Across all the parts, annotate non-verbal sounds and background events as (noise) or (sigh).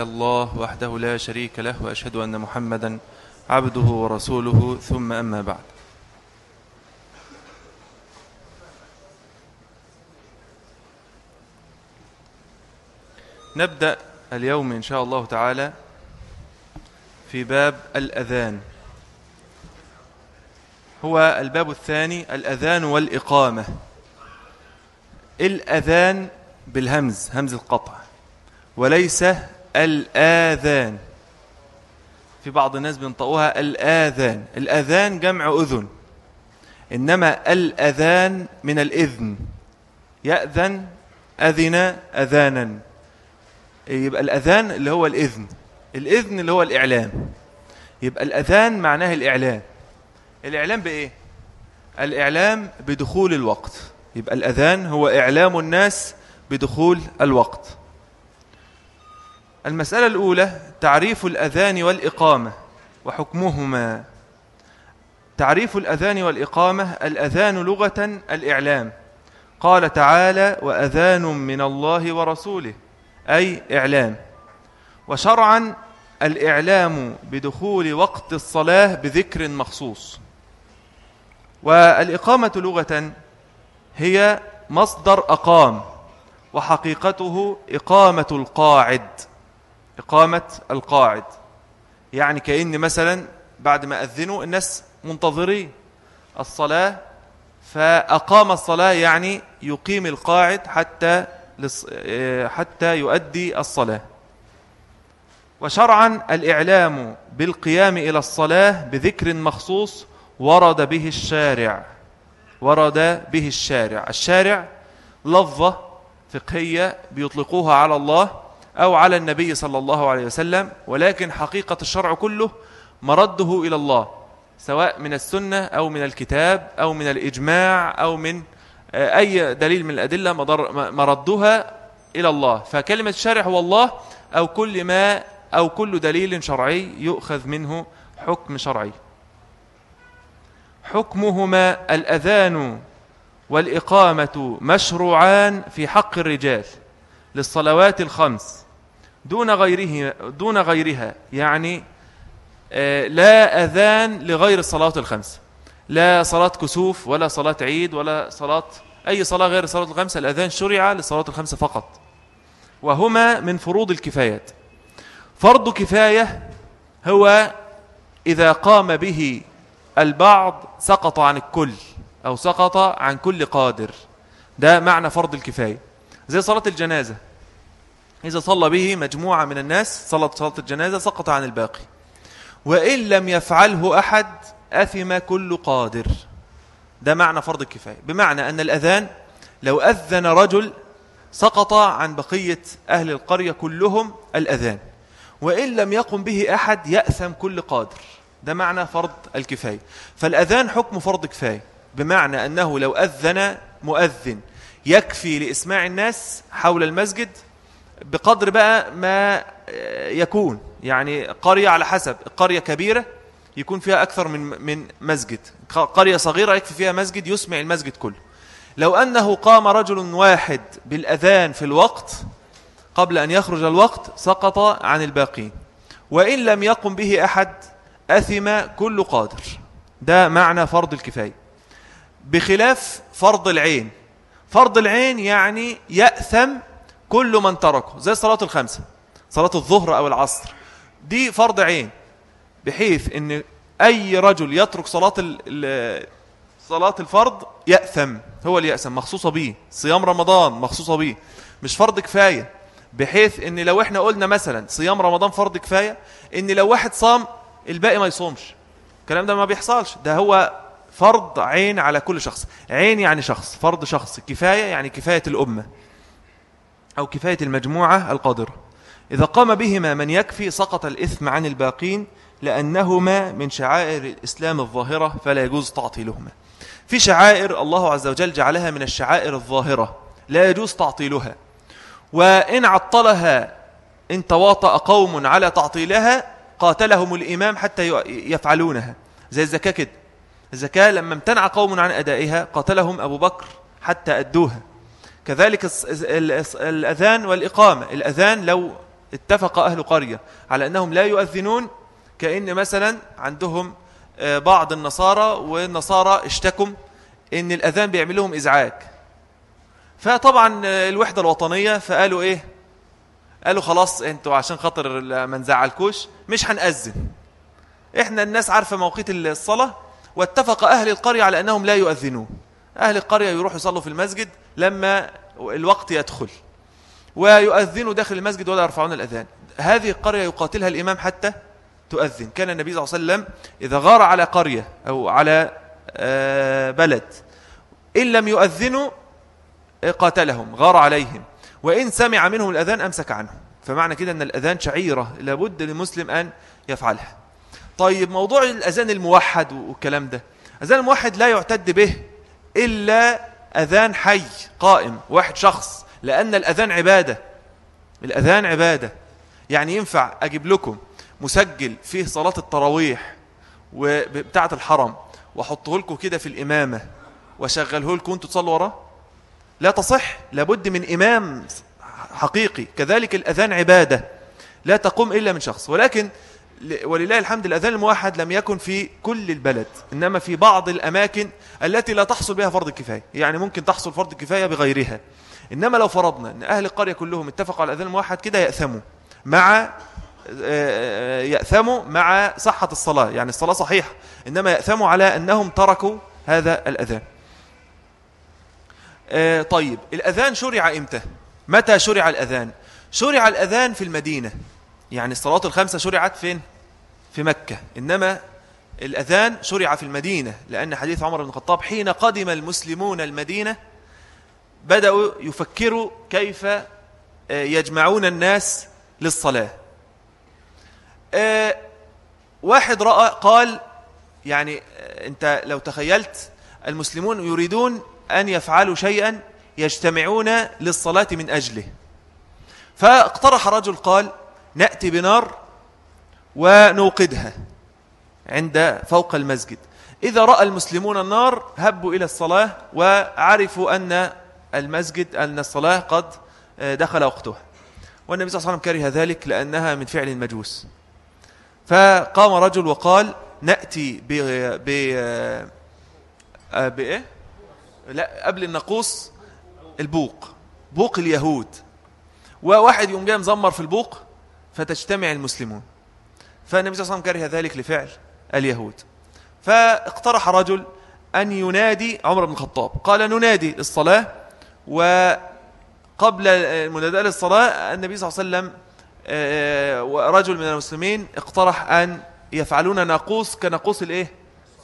الله وحده لا شريك له وأشهد أن محمدا عبده ورسوله ثم أما بعد. نبدأ اليوم إن شاء الله تعالى في باب الأذان. هو الباب الثاني الأذان والإقامة. الأذان بالهمز همز القطع وليس الآذان. في بعض الناس بينطقوها الآذان. الآذان جمع أذن. إنما الأذان من الإذن. يأذن أذن أذانا. يبقى الأذان اللي هو الإذن. الإذن اللي هو الإعلام. يبقى الأذان معناه الإعلام. الإعلام بإيه؟ الإعلام بدخول الوقت. يبقى الأذان هو إعلام الناس بدخول الوقت. المسألة الأولى تعريف الأذان والإقامة وحكمهما. تعريف الأذان والإقامة الأذان لغة الإعلام. قال تعالى وأذان من الله ورسوله أي إعلام. وشرعا الإعلام بدخول وقت الصلاة بذكر مخصوص. والإقامة لغة هي مصدر أقام وحقيقته إقامة القاعد. إقامة القاعد. يعني كأن مثلا بعد ما أذنوا الناس منتظرين الصلاة فأقام الصلاة يعني يقيم القاعد حتى حتى يؤدي الصلاة. وشرعا الإعلام بالقيام إلى الصلاة بذكر مخصوص ورد به الشارع. ورد به الشارع. الشارع لفظة فقهية بيطلقوها على الله أو على النبي صلى الله عليه وسلم ولكن حقيقة الشرع كله مرده إلى الله سواء من السنة أو من الكتاب أو من الإجماع أو من أي دليل من الأدلة مردها إلى الله. فكلمة الشارع هو الله أو كل ما أو كل دليل شرعي يؤخذ منه حكم شرعي. حكمهما الأذان والإقامة مشروعان في حق الرجال للصلوات الخمس. دون غيره دون غيرها يعني لا أذان لغير الصلاة الخمس. لا صلاة كسوف ولا صلاة عيد ولا صلاة أي صلاة غير الصلاة الخمسة الأذان شرع للصلاة الخمسة فقط. وهما من فروض الكفايات. فرض كفاية هو إذا قام به البعض سقط عن الكل أو سقط عن كل قادر. ده معنى فرض الكفاية. زي صلاة الجنازة. إذا صلى به مجموعة من الناس صلت صلاة الجنازة سقط عن الباقي. وإن لم يفعله أحد أثم كل قادر. ده معنى فرض الكفاية. بمعنى أن الأذان لو أذن رجل سقط عن بقية أهل القرية كلهم الأذان. وإن لم يقم به أحد يأثم كل قادر. ده معنى فرض الكفاية. فالأذان حكم فرض كفاية. بمعنى أنه لو أذن مؤذن يكفي لإسماع الناس حول المسجد بقدر بقى ما يكون يعني قرية على حسب قرية كبيرة يكون فيها أكثر من من مسجد قرية صغيرة يكفي فيها مسجد يسمع المسجد كله. لو أنه قام رجل واحد بالأذان في الوقت قبل أن يخرج الوقت سقط عن الباقين. وإن لم يقم به أحد أثم كل قادر. ده معنى فرض الكفاية. بخلاف فرض العين. فرض العين يعني يأثم كل من تركه زي صلاة الخمسة صلاة الظهر أو العصر. دي فرض عين بحيث أن أي رجل يترك صلاة صلاة الفرض يأثم هو اللي يأثم مخصوصة به صيام رمضان مخصوصة به مش فرض كفاية. بحيث إن لو إحنا قلنا مثلا صيام رمضان فرض كفاية إن لو واحد صام الباقي ما يصومش. الكلام ده ما بيحصلش. ده هو فرض عين على كل شخص. عين يعني شخص فرض شخص كفاية يعني كفاية الأمة. أو كفاية المجموعة القادرة إذا قام بهما من يكفي سقط الإثم عن الباقين لأنهما من شعائر الإسلام الظاهرة فلا يجوز تعطيلهما. في شعائر الله عز وجل جعلها من الشعائر الظاهرة لا يجوز تعطيلها. وإن عطلها إن تواطأ قوم على تعطيلها قاتلهم الإمام حتى يفعلونها. زي الزكاة كده. الزكاة لما امتنع قوم عن أدائها قاتلهم أبو بكر حتى أدوها. كذلك الأذان والإقامة. الأذان لو اتفق أهل قرية على أنهم لا يؤذنون كأن مثلا عندهم آه، بعض النصارى والنصارى اشتكوا إن الأذان بيعمل لهم إزعاج. فطبعا آه، الوحدة الوطنية فقالوا إيه؟ قالوا خلاص أنتوا عشان خاطر ما نزعلكوش مش هنأذن. إحنا الناس عارفة موقيت الصلاة واتفق أهل القرية على أنهم لا يؤذنون. أهل القرية يروحوا يصلوا في المسجد لما الوقت يدخل. ويؤذنوا داخل المسجد ولا يرفعون الأذان. هذه القرية يقاتلها الإمام حتى تؤذن. كان النبي صلى الله عليه وسلم إذا غار على قرية أو على آه، بلد إن لم يؤذنوا قاتلهم غار عليهم. وإن سمع منهم الأذان أمسك عنهم. فمعنى كده أن الأذان شعيرة لابد للمسلم أن يفعلها. طيب موضوع الأذان الموحد والكلام ده. أذان الموحد لا يعتد به إلا أذان حي قائم واحد شخص لأن الأذان عبادة. الأذان عبادة. يعني ينفع أجيب لكم مسجل فيه صلاة التراويح وبتاعة الحرم وأحطه لكم كده في الإمامة وشغله لكم أنتوا تصلوا وراه؟ لا تصح. لابد من إمام حقيقي. كذلك الأذان عبادة. لا تقوم إلا من شخص. ولكن ولله الحمد الأذان الموحد لم يكن في كل البلد إنما في بعض الأماكن التي لا تحصل بها فرض الكفاية يعني ممكن تحصل فرض الكفاية بغيرها. إنما لو فرضنا أن أهل القرية كلهم اتفقوا على الأذان الموحد كده يأثموا مع آه، آه، يأثموا مع صحة الصلاة يعني الصلاة صحيحة إنما يأثموا على أنهم تركوا هذا الأذان. آه، طيب الأذان شرع إمتى؟ متى شرع الأذان؟ شرع الأذان في المدينة. يعني الصلوات الخمسة شرعت فين؟ في مكة. إنما الأذان شرع في المدينة لأن حديث عمر بن الخطاب حين قدم المسلمون المدينة بدأوا يفكروا كيف آه، يجمعون الناس للصلاة. آه، واحد رأى قال يعني آه، أنت لو تخيلت المسلمون يريدون أن يفعلوا شيئا يجتمعون للصلاة من أجله. فاقترح رجل قال نأتي بنار ونوقدها عند فوق المسجد. إذا رأى المسلمون النار هبوا إلى الصلاة وعرفوا أن المسجد أن الصلاة قد دخل وقتها. والنبي صلى الله عليه وسلم كره ذلك لأنها من فعل المجوس فقام رجل وقال نأتي ب ب بإيه؟ لا قبل النقوص البوق بوق اليهود. وواحد يوم جاي مزمر في البوق فتجتمع المسلمون. فالنبي صلى الله عليه وسلم كره ذلك لفعل اليهود. فاقترح رجل أن ينادي عمر بن الخطاب. قال ننادي للصلاة. وقبل المناداة للصلاة النبي صلى الله عليه وسلم آه، ورجل من المسلمين اقترح أن يفعلون ناقوس كناقوس الإيه؟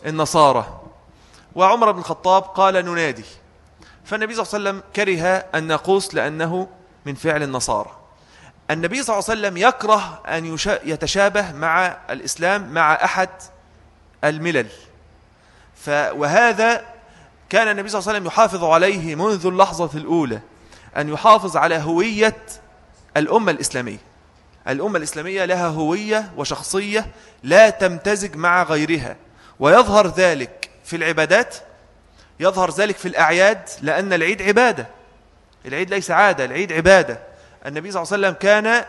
النصارى. وعمر بن الخطاب قال ننادي. فالنبي صلى الله عليه وسلم كره الناقوس لأنه من فعل النصارى. النبي صلى الله عليه وسلم يكره أن يتشابه مع الإسلام مع أحد الملل. وهذا كان النبي صلى الله عليه وسلم يحافظ عليه منذ اللحظة الأولى أن يحافظ على هوية الأمة الإسلامية. الأمة الإسلامية لها هوية وشخصية لا تمتزج مع غيرها. ويظهر ذلك في العبادات يظهر ذلك في الأعياد لأن العيد عبادة. العيد ليس عادة العيد عبادة. النبي صلى الله عليه وسلم كان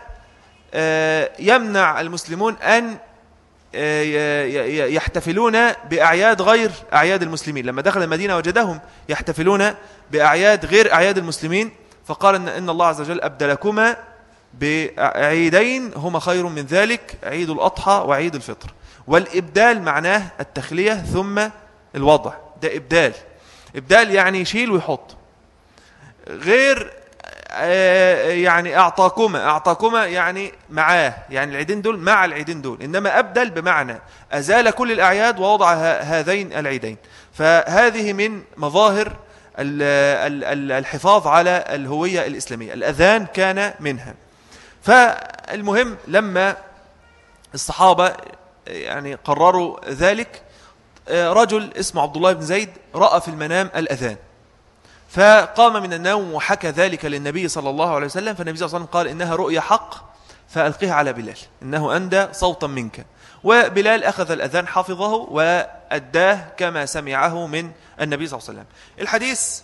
آه، يمنع المسلمون أن آه، يحتفلون بأعياد غير أعياد المسلمين. لما دخل المدينة وجدهم يحتفلون بأعياد غير أعياد المسلمين فقال إن, إن الله عز وجل أبدلكما بعيدين هما خير من ذلك عيد الأضحى وعيد الفطر. والإبدال معناه التخلية ثم الوضع. ده إبدال. إبدال يعني يشيل ويحط. غير يعني أعطاكما أعطاكما يعني معاه يعني العيدين دول مع العيدين دول إنما أبدل بمعنى أزال كل الأعياد ووضع هذين العيدين. فهذه من مظاهر الحفاظ على الهوية الإسلامية. الأذان كان منها. فالمهم لما الصحابة يعني قرروا ذلك آه، رجل اسمه عبد الله بن زيد رأى في المنام الأذان. فقام من النوم وحكى ذلك للنبي صلى الله عليه وسلم فالنبي صلى الله عليه وسلم قال إنها رؤيا حق فألقيها على بلال إنه أندى صوتا منك. وبلال أخذ الأذان حفظه وأداه كما سمعه من النبي صلى الله عليه وسلم. الحديث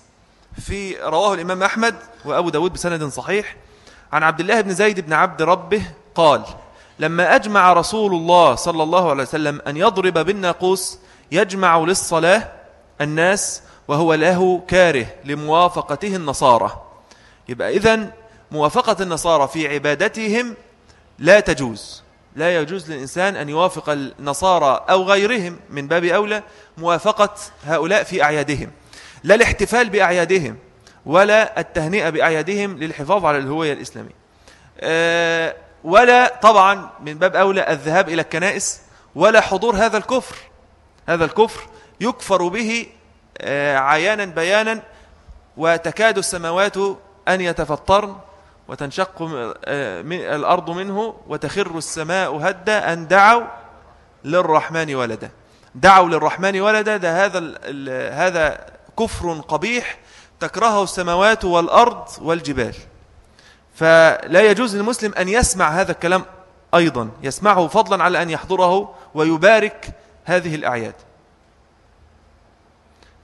في رواه الإمام أحمد وأبو داود بسند صحيح عن عبد الله بن زيد بن عبد ربه قال لما أجمع رسول الله صلى الله عليه وسلم أن يضرب بالناقوس يجمع للصلاة الناس وهو له كاره لموافقته النصارى. يبقى إذن موافقة النصارى في عبادتهم لا تجوز. لا يجوز للإنسان أن يوافق النصارى أو غيرهم من باب أولى موافقة هؤلاء في أعيادهم. لا الاحتفال بأعيادهم ولا التهنئة بأعيادهم للحفاظ على الهوية الإسلامية. آه، ولا طبعا من باب أولى الذهاب إلى الكنائس ولا حضور هذا الكفر. هذا الكفر يكفر به عيانا بيانا وتكاد السماوات أن يتفطرن وتنشق آه، الأرض منه وتخر السماء هدا أن دعوا للرحمن ولدا. دعوا للرحمن ولدا ده هذا هذا كفر قبيح تكرهه السماوات والأرض والجبال. فلا يجوز للمسلم أن يسمع هذا الكلام أيضا يسمعه فضلا على أن يحضره ويبارك هذه الأعياد.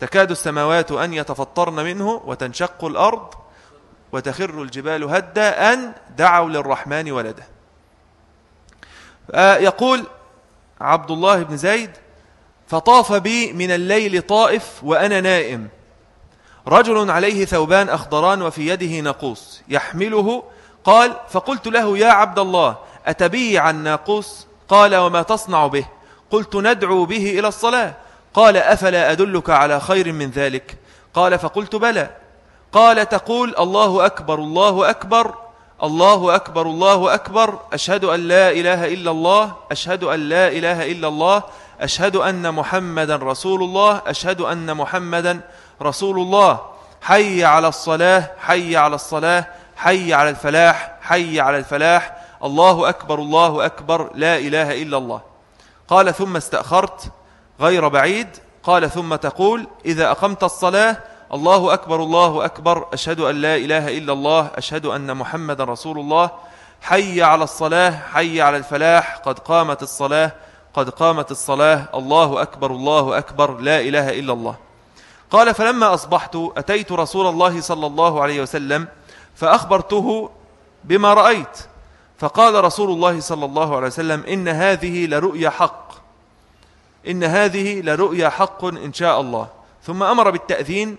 تكاد السماوات أن يتفطرن منه وتنشق الأرض وتخر الجبال هدا أن دعوا للرحمن ولدا يقول عبد الله بن زيد فطاف بي من الليل طائف وأنا نائم. رجل عليه ثوبان أخضران وفي يده ناقوس. يحمله قال فقلت له يا عبد الله أتبيع الناقوس؟ قال وما تصنع به. قلت ندعو به إلى الصلاة. قال أفلا أدلك على خير من ذلك؟ قال فقلت بلى. قال تقول الله أكبر الله أكبر الله أكبر الله أكبر. أشهد أن لا إله إلا الله أشهد أن لا إله إلا الله أشهد أن محمدا رسول الله أشهد أن محمدا رسول الله. حي على الصلاة حي على الصلاة حي على الفلاح حي على الفلاح. الله أكبر الله أكبر لا إله إلا الله. قال ثم استأخرت. غير بعيد قال ثم تقول إذا أقمت الصلاة الله أكبر الله أكبر أشهد أن لا إله إلا الله أشهد أن محمد رسول الله حي على الصلاة حي على الفلاح قد قامت الصلاة قد قامت الصلاة الله أكبر الله أكبر لا إله إلا الله. قال فلما أصبحت أتيت رسول الله صلى الله عليه وسلم فأخبرته بما رأيت فقال رسول الله صلى الله عليه وسلم إن هذه لرؤيا حق. إن هذه لرؤيا حق إن شاء الله. ثم أمر بالتأذين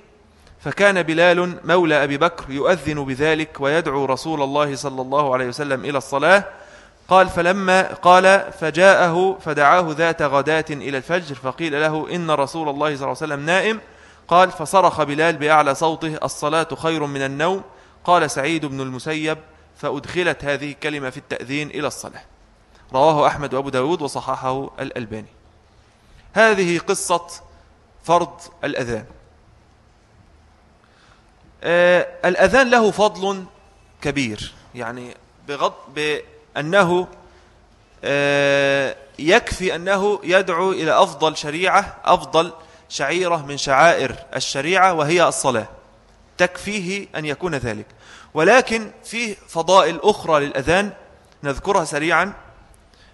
فكان بلال مولى أبي بكر يؤذن بذلك ويدعو رسول الله صلى الله عليه وسلم إلى الصلاة. قال فلما قال فجاءه فدعاه ذات غداة إلى الفجر فقيل له إن رسول الله صلى الله عليه وسلم نائم. قال فصرخ بلال بأعلى صوته الصلاة خير من النوم. قال سعيد بن المسيب فأدخلت هذه الكلمة في التأذين إلى الصلاة. رواه أحمد وأبو داود وصححه الألباني. هذه قصة فرض الأذان. آه الأذان له فضل كبير يعني بغض بأنه آه يكفي أنه يدعو إلى أفضل شريعة أفضل شعيرة من شعائر الشريعة وهي الصلاة. تكفيه أن يكون ذلك. ولكن فيه فضائل أخرى للأذان نذكرها سريعا.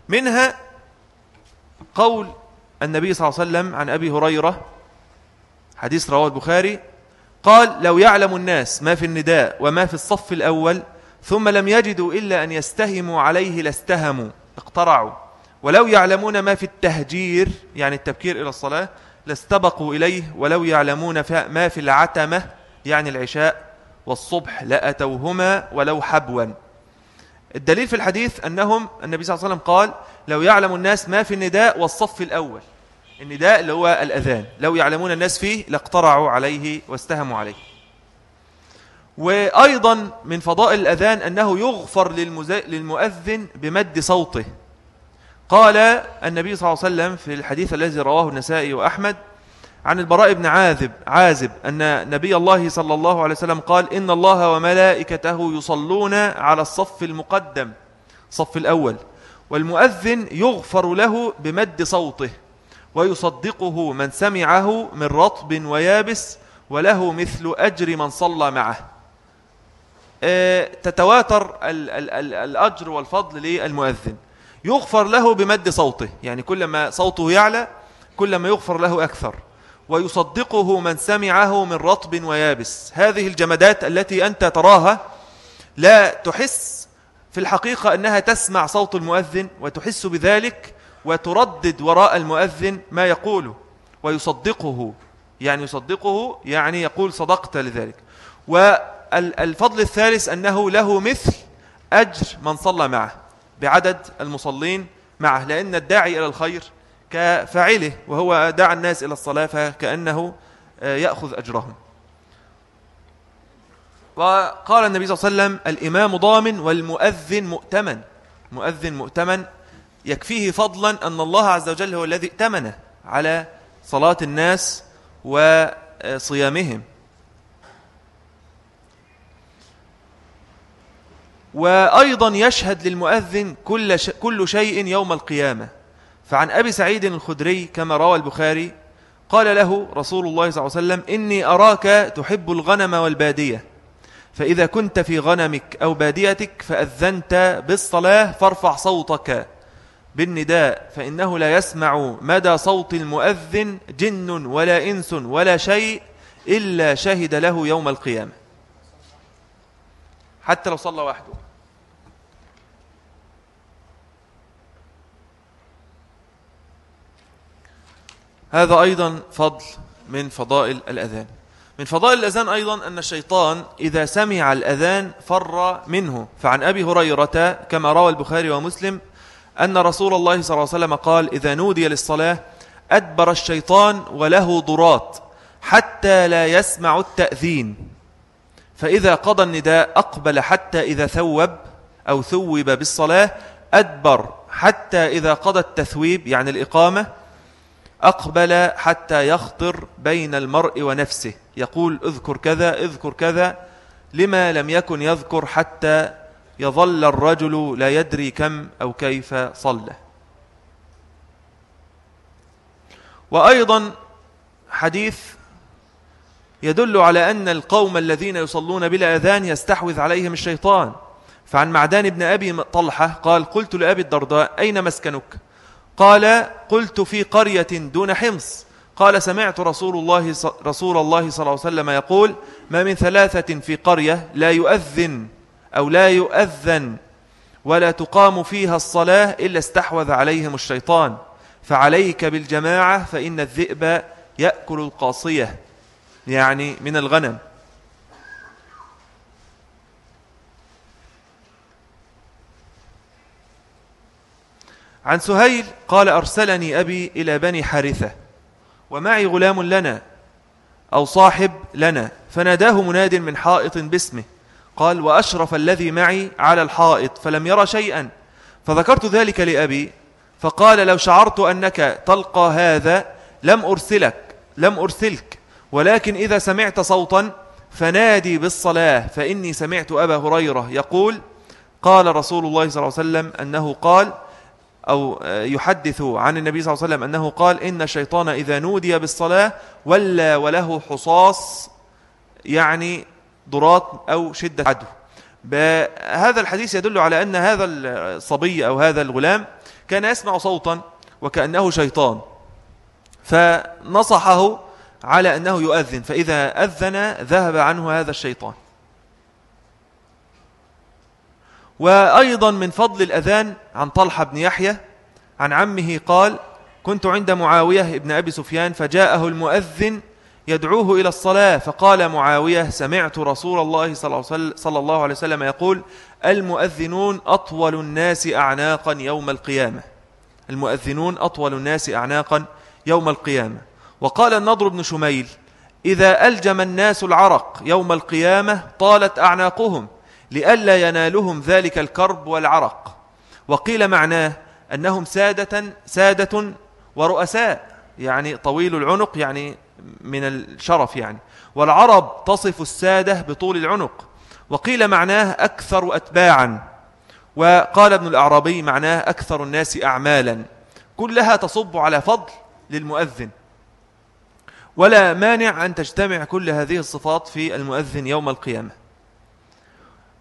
منها قول النبي صلى الله عليه وسلم عن أبي هريرة حديث رواه البخاري قال لو يعلم الناس ما في النداء وما في الصف الأول ثم لم يجدوا إلا أن يستهموا عليه لاستهموا اقترعوا. ولو يعلمون ما في التهجير يعني التبكير إلى الصلاة لاستبقوا إليه. ولو يعلمون ما في العتمة يعني العشاء والصبح لأتوهما ولو حبوا. الدليل في الحديث أنهم النبي صلى الله عليه وسلم قال لو يعلم الناس ما في النداء والصف الأول. النداء اللي هو الأذان. لو يعلمون الناس فيه لاقترعوا عليه واستهموا عليه. وأيضا من فضائل الأذان أنه يغفر للمؤذن بمد صوته. قال النبي صلى الله عليه وسلم في الحديث الذي رواه النسائي وأحمد عن البراء بن عازب عازب أن نبي الله صلى الله عليه وسلم قال إن الله وملائكته يصلون على الصف المقدم صف الأول. والمؤذن يغفر له بمد صوته ويصدقه من سمعه من رطب ويابس وله مثل أجر من صلى معه. آه، تتواتر الأجر والفضل للمؤذن. يغفر له بمد صوته يعني كلما صوته يعلى كلما يغفر له أكثر. ويصدقه من سمعه من رطب ويابس. هذه الجمدات التي أنت تراها لا تحس في الحقيقة أنها تسمع صوت المؤذن وتحس بذلك وتردد وراء المؤذن ما يقوله ويصدقه يعني يصدقه يعني يقول صدقت لذلك. والفضل الثالث أنه له مثل أجر من صلى معه بعدد المصلين معه لأن الداعي إلى الخير كفاعله وهو دعا الناس إلى الصلاة فكأنه آه، يأخذ أجرهم. وقال النبي صلى الله عليه وسلم الإمام ضامن والمؤذن مؤتمن. مؤذن مؤتمن يكفيه فضلا أن الله عز وجل هو الذي ائتمنه على صلاة الناس وصيامهم. وأيضا يشهد للمؤذن كل, كل شيء يوم القيامة. فعن أبي سعيد الخدري كما روى البخاري قال له رسول الله صلى الله عليه وسلم إني أراك تحب الغنم والبادية فإذا كنت في غنمك أو باديتك فأذنت بالصلاة فارفع صوتك بالنداء فإنه لا يسمع مدى صوت المؤذن جن ولا إنس ولا شيء إلا شهد له يوم القيامة. حتى لو صلى وحده. هذا أيضا فضل من فضائل الأذان. من فضائل الأذان أيضا أن الشيطان إذا سمع الأذان فر منه. فعن أبي هريرة كما روى البخاري ومسلم أن رسول الله صلى الله عليه وسلم قال إذا نودي للصلاة أدبر الشيطان وله ضرات حتى لا يسمع التأذين. فإذا قضى النداء أقبل حتى إذا ثوب أو ثوب بالصلاة أدبر حتى إذا قضى التثويب يعني الإقامة أقبل حتى يخطر بين المرء ونفسه. يقول اذكر كذا اذكر كذا. لما لم يكن يذكر حتى يظل الرجل لا يدري كم أو كيف صلى. وأيضا حديث يدل على أن القوم الذين يصلون بلا أذان يستحوذ عليهم الشيطان. فعن معدان ابن أبي طلحة قال قلت لأبي الدرداء أين مسكنك؟ قال قلت في قرية دون حمص. قال سمعت رسول الله رسول الله صلى الله عليه وسلم يقول ما من ثلاثة في قرية لا يؤذن أو لا يؤذن ولا تقام فيها الصلاة إلا استحوذ عليهم الشيطان. فعليك بالجماعة فإن الذئب يأكل القاصية يعني من الغنم. عن سهيل قال أرسلني أبي إلى بني حارثة ومعي غلام لنا أو صاحب لنا فناداه مناد من حائط باسمه قال وأشرف الذي معي على الحائط فلم يرى شيئا فذكرت ذلك لأبي فقال لو شعرت أنك تلقى هذا لم أرسلك لم أرسلك ولكن إذا سمعت صوتا فنادي بالصلاة فإني سمعت أبا هريرة يقول قال رسول الله صلى الله عليه وسلم أنه قال أو يحدث عن النبي صلى الله عليه وسلم أنه قال إن الشيطان إذا نودي بالصلاة ولا وله حصاص يعني ضرات أو شدة عدو. هذا الحديث يدل على أن هذا الصبي أو هذا الغلام كان يسمع صوتا وكأنه شيطان فنصحه على أنه يؤذن فإذا أذن ذهب عنه هذا الشيطان. وأيضا من فضل الأذان عن طلحة بن يحيى عن عمه قال كنت عند معاوية ابن أبي سفيان فجاءه المؤذن يدعوه إلى الصلاة فقال معاوية سمعت رسول الله صلى الله عليه وسلم يقول المؤذنون أطول الناس أعناقا يوم القيامة. المؤذنون أطول الناس أعناقا يوم القيامة. وقال النضر بن شميل إذا ألجم الناس العرق يوم القيامة طالت أعناقهم لئلا ينالهم ذلك الكرب والعرق. وقيل معناه أنهم سادة, سادة ورؤساء يعني طويل العنق يعني من الشرف يعني. والعرب تصف السادة بطول العنق. وقيل معناه أكثر أتباعا. وقال ابن الأعرابي معناه أكثر الناس أعمالا. كلها تصب على فضل للمؤذن. ولا مانع أن تجتمع كل هذه الصفات في المؤذن يوم القيامة.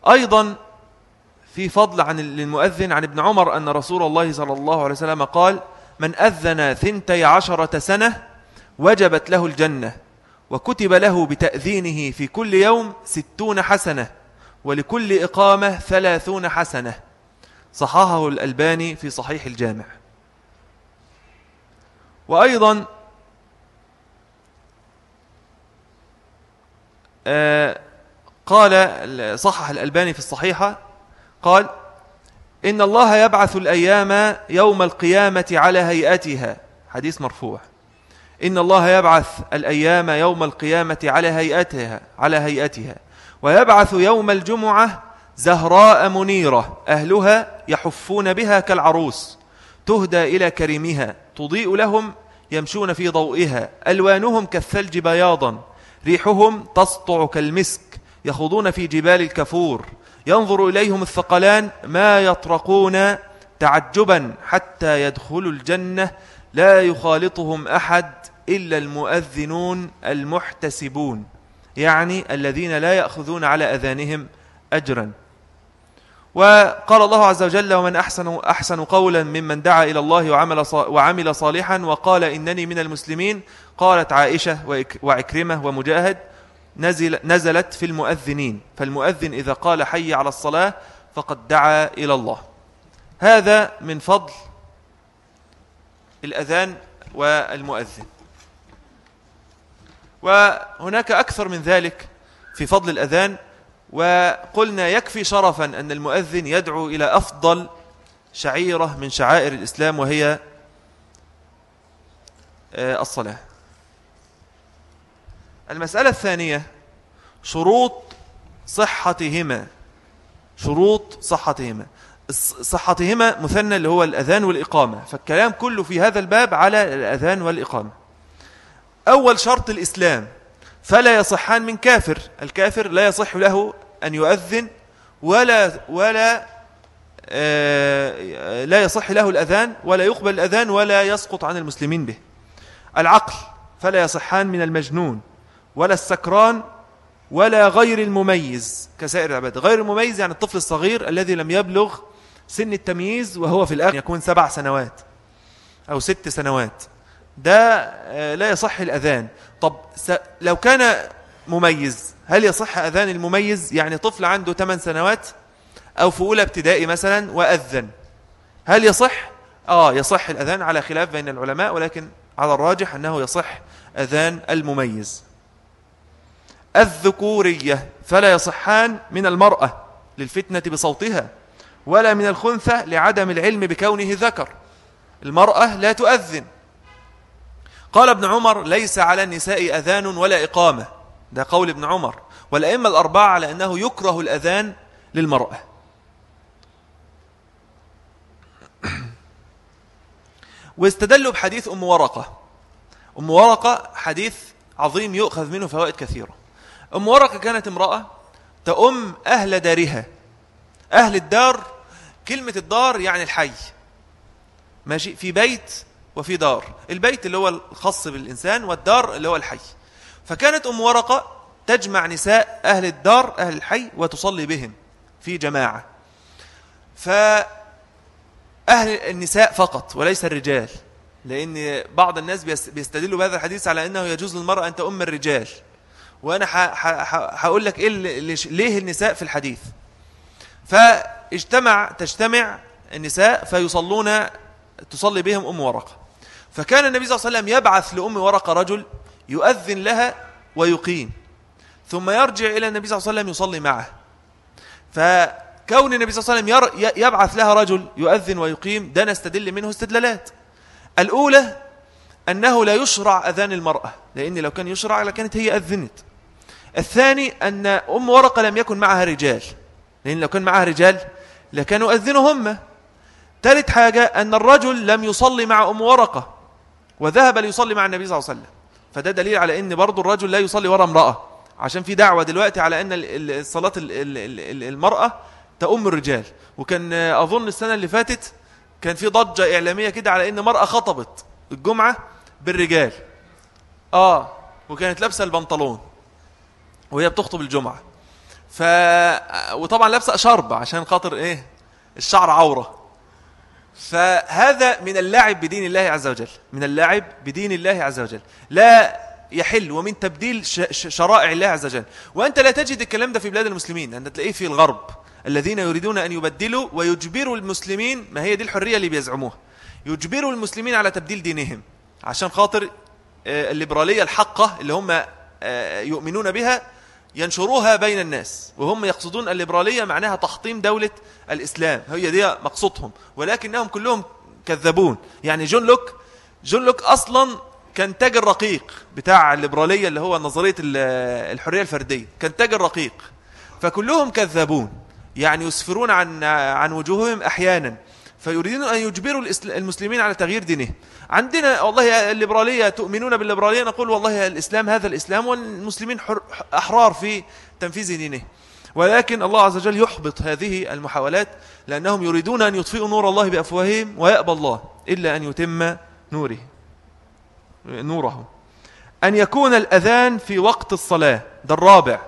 أيضا في فضل عن المؤذن عن ابن عمر أن رسول الله صلى الله عليه وسلم قال من أذن ثنتي عشرة سنة وجبت له الجنة وكتب له بتأذينه في كل يوم ستون حسنة ولكل إقامة ثلاثون حسنة. صححه الألباني في صحيح الجامع. وأيضا آه، قال صحح الألباني في الصحيحة قال إن الله يبعث الأيام يوم القيامة على هيئتها. حديث مرفوع. إن الله يبعث الأيام يوم القيامة على هيئتها على هيئتها ويبعث يوم الجمعة زهراء منيرة أهلها يحفون بها كالعروس تهدى إلى كريمها تضيء لهم يمشون في ضوئها ألوانهم كالثلج بياضا ريحهم تسطع كالمسك يخوضون في جبال الكفور. ينظر إليهم الثقلان ما يطرقون تعجبا حتى يدخلوا الجنة. لا يخالطهم أحد إلا المؤذنون المحتسبون يعني الذين لا يأخذون على أذانهم أجرا. وقال الله عز وجل ومن أحسن, أحسن قولا ممن دعا إلى الله وعمل, وعمل صالحا وقال إنني من المسلمين قالت عائشة وعكرمة ومجاهد نزل نزلت في المؤذنين فالمؤذن إذا قال حي على الصلاة فقد دعا إلى الله. هذا من فضل الأذان والمؤذن. وهناك أكثر من ذلك في فضل الأذان وقلنا يكفي شرفا أن المؤذن يدعو إلى أفضل شعيرة من شعائر الإسلام وهي آه، الصلاة. المسألة الثانية شروط صحتهما. شروط صحتهما. صحتهما مثنى اللي هو الأذان والإقامة. فالكلام كله في هذا الباب على الأذان والإقامة. أول شرط الإسلام فلا يصحان من كافر. الكافر لا يصح له أن يؤذن ولا ولا آه لا يصح له الأذان ولا يقبل الأذان ولا يسقط عن المسلمين به. العقل فلا يصحان من المجنون. ولا السكران ولا غير المميز كسائر العباد. غير المميز يعني الطفل الصغير الذي لم يبلغ سن التمييز وهو في الآخر يكون سبع سنوات أو ست سنوات. ده آه، لا يصح الأذان. طب لو كان مميز هل يصح أذان المميز؟ يعني طفل عنده 8 سنوات أو في أولى ابتدائي مثلا وأذن. هل يصح؟ آه يصح الأذان على خلاف بين العلماء ولكن على الراجح أنه يصح أذان المميز. الذكورية فلا يصحان من المرأة للفتنة بصوتها ولا من الخنثى لعدم العلم بكونه ذكر. المرأة لا تؤذن. قال ابن عمر ليس على النساء أذان ولا إقامة. ده قول ابن عمر. والأئمة الأربعة على أنه يكره الأذان للمرأة. (clears throat) واستدلوا بحديث أم ورقة. أم ورقة حديث عظيم يؤخذ منه فوائد كثيرة. أم ورقة كانت امرأة تأم أهل دارها أهل الدار كلمة الدار يعني الحي. ماشي في بيت وفي دار. البيت اللي هو الخاص بالإنسان والدار اللي هو الحي. فكانت أم ورقة تجمع نساء أهل الدار أهل الحي وتصلي بهم في جماعة. فأهل النساء فقط وليس الرجال لأن بعض الناس بيستدلوا بهذا الحديث على أنه يجوز للمرأة أن تؤم الرجال. وأنا هقول لك إيه ليه النساء في الحديث. فاجتمع تجتمع النساء فيصلون تصلي بهم أم ورقة. فكان النبي صلى الله عليه وسلم يبعث لأم ورقة رجل يؤذن لها ويقيم. ثم يرجع إلى النبي صلى الله عليه وسلم يصلي معه. فكون النبي صلى الله عليه وسلم يبعث لها رجل يؤذن ويقيم ده نستدل منه استدلالات. الأولى أنه لا يشرع أذان المرأة لأن لو كان يشرع لكانت هي أذنت. الثاني أن أم ورقة لم يكن معها رجال. لأن لو كان معها رجال لكانوا أذنوا هم. ثالث حاجة أن الرجل لم يصلي مع أم ورقة وذهب ليصلي مع النبي صلى الله عليه وسلم. فده دليل على أن برضو الرجل لا يصلي وراء امرأة. عشان في دعوة دلوقتي على أن صلاة المرأة تأم الرجال. وكان أظن السنة اللي فاتت كان في ضجة إعلامية كده على أن مرأة خطبت الجمعة بالرجال. آه وكانت لابسة البنطلون. وهي بتخطب الجمعة. ف وطبعا لابسة شرب عشان خاطر إيه؟ الشعر عورة. فهذا من اللعب بدين الله عز وجل. من اللعب بدين الله عز وجل. لا يحل ومن تبديل شرائع الله عز وجل. وأنت لا تجد الكلام ده في بلاد المسلمين. أنت تلاقيه في الغرب. الذين يريدون أن يبدلوا ويجبروا المسلمين ما هي دي الحرية اللي بيزعموها. يجبروا المسلمين على تبديل دينهم عشان خاطر آه، الليبرالية الحقة اللي هم آه، يؤمنون بها ينشروها بين الناس وهم يقصدون الليبرالية معناها تحطيم دولة الإسلام هي دي مقصودهم ولكنهم كلهم كذابون يعني جون لوك جون لوك أصلا كان تاجر رقيق بتاع الليبرالية اللي هو نظرية الحرية الفردية كان تاجر رقيق فكلهم كذابون يعني يسفرون عن عن وجوههم أحيانا. فيريدون أن يجبروا المسلمين على تغيير دينهم عندنا والله الليبرالية تؤمنون بالليبرالية؟ نقول والله الإسلام هذا الإسلام والمسلمين أحرار في تنفيذ دينه. ولكن الله عز وجل يحبط هذه المحاولات لأنهم يريدون أن يطفئوا نور الله بأفواههم ويأبى الله إلا أن يتم نوره نوره. أن يكون الأذان في وقت الصلاة ده الرابع.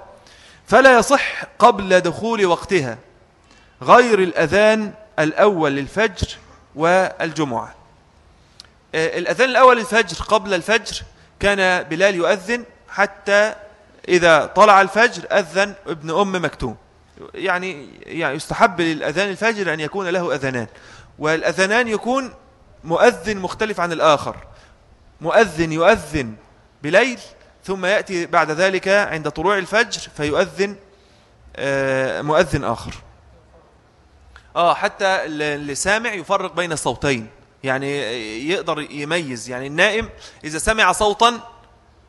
فلا يصح قبل دخول وقتها غير الأذان الأول للفجر والجمعة. آه، الأذان الأول للفجر قبل الفجر كان بلال يؤذن حتى إذا طلع الفجر أذن ابن أم مكتوم. يعني, يعني يستحب للأذان الفجر أن يكون له أذنان والأذنان يكون مؤذن مختلف عن الآخر. مؤذن يؤذن بليل ثم يأتي بعد ذلك عند طلوع الفجر فيؤذن آه، مؤذن آخر. آه حتى اللي سامع يفرق بين الصوتين. يعني يقدر يميز. يعني النائم إذا سمع صوتا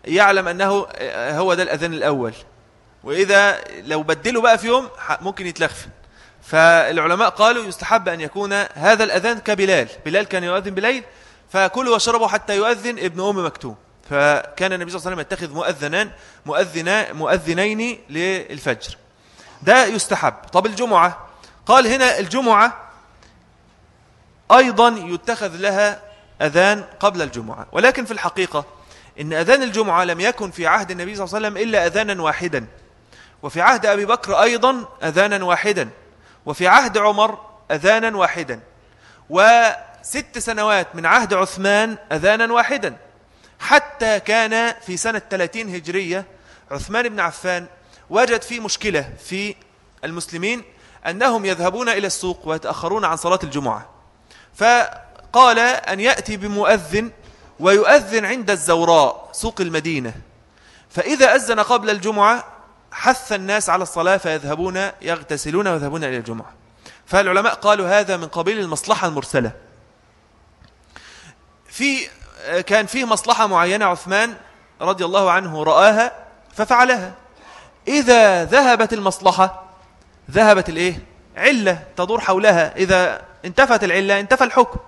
يعلم أنه هو ده الأذان الأول. وإذا لو بدله بقى في يوم ممكن يتلخفن فالعلماء قالوا يستحب أن يكون هذا الأذان كبلال. بلال كان يؤذن بليل فكلوا واشربوا حتى يؤذن ابن أم مكتوم. فكان النبي صلى الله عليه وسلم يتخذ مؤذنان مؤذنا مؤذنين للفجر. ده يستحب. طب الجمعة؟ قال هنا الجمعة أيضا يتخذ لها أذان قبل الجمعة. ولكن في الحقيقة إن أذان الجمعة لم يكن في عهد النبي صلى الله عليه وسلم إلا أذانا واحدا. وفي عهد أبي بكر أيضا أذانا واحدا. وفي عهد عمر أذانا واحدا. وست سنوات من عهد عثمان أذانا واحدا. حتى كان في سنة 30 هجرية عثمان بن عفان وجد في مشكلة في المسلمين أنهم يذهبون إلى السوق ويتأخرون عن صلاة الجمعة. فقال أن يأتي بمؤذن ويؤذن عند الزوراء سوق المدينة. فإذا أذن قبل الجمعة حث الناس على الصلاة فيذهبون يغتسلون ويذهبون إلى الجمعة. فالعلماء قالوا هذا من قبيل المصلحة المرسلة. في كان فيه مصلحة معينة عثمان رضي الله عنه رآها ففعلها. إذا ذهبت المصلحة ذهبت الإيه؟ علة تدور حولها. إذا انتفت العلة انتفى الحكم.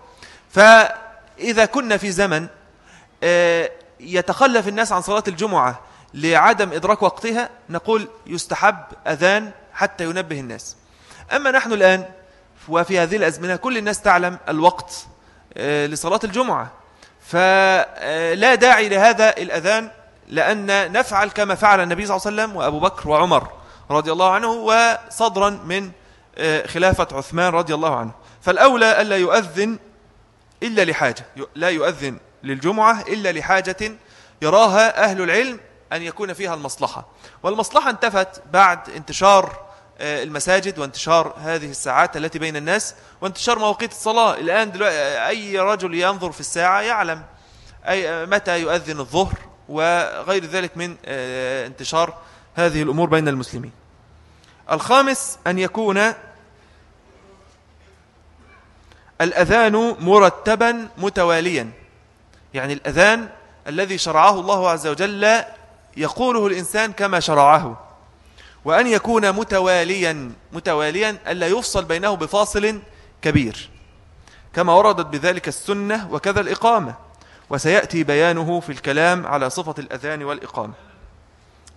فإذا كنا في زمن آه، يتخلف الناس عن صلاة الجمعة لعدم إدراك وقتها نقول يستحب أذان حتى ينبه الناس. أما نحن الآن وفي هذه الأزمنة كل الناس تعلم الوقت آه، لصلاة الجمعة. فلا داعي لهذا الأذان لأن نفعل كما فعل النبي صلى الله عليه وسلم وأبو بكر وعمر. رضي الله عنه وصدرا من آه، خلافة عثمان رضي الله عنه. فالأولى ألا يؤذن إلا لحاجة. لا يؤذن للجمعة إلا لحاجة يراها أهل العلم أن يكون فيها المصلحة. والمصلحة انتفت بعد انتشار آه، المساجد وانتشار هذه الساعات التي بين الناس وانتشار مواقيت الصلاة. الآن أي رجل ينظر في الساعة يعلم أي متى يؤذن الظهر وغير ذلك من آه، انتشار هذه الأمور بين المسلمين. الخامس أن يكون الأذان مرتبا متواليا. يعني الأذان الذي شرعه الله عز وجل يقوله الإنسان كما شرعه. وأن يكون متواليا متواليا ألا يفصل بينه بفاصل كبير. كما وردت بذلك السنة وكذا الإقامة. وسيأتي بيانه في الكلام على صفة الأذان والإقامة.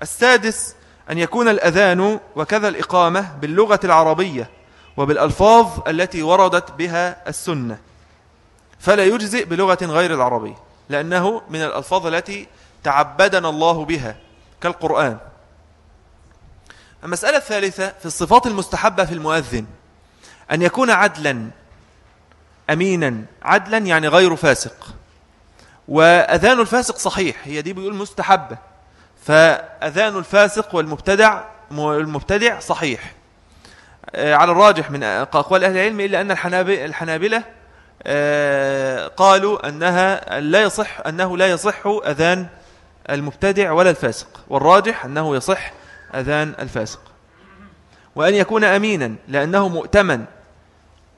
السادس أن يكون الأذان وكذا الإقامة باللغة العربية وبالألفاظ التي وردت بها السنة. فلا يجزئ بلغة غير العربية لأنه من الألفاظ التي تعبدنا الله بها كالقرآن. المسألة الثالثة في الصفات المستحبة في المؤذن أن يكون عدلا أمينا. عدلا يعني غير فاسق. وأذان الفاسق صحيح هي دي بيقول مستحبة. فأذان الفاسق والمبتدع المبتدع صحيح. آه، على الراجح من أقوال أهل العلم إلا أن الحنابلة آه، قالوا أنها لا يصح أنه لا يصح أذان المبتدع ولا الفاسق والراجح أنه يصح أذان الفاسق. وأن يكون أمينا لأنه مؤتمن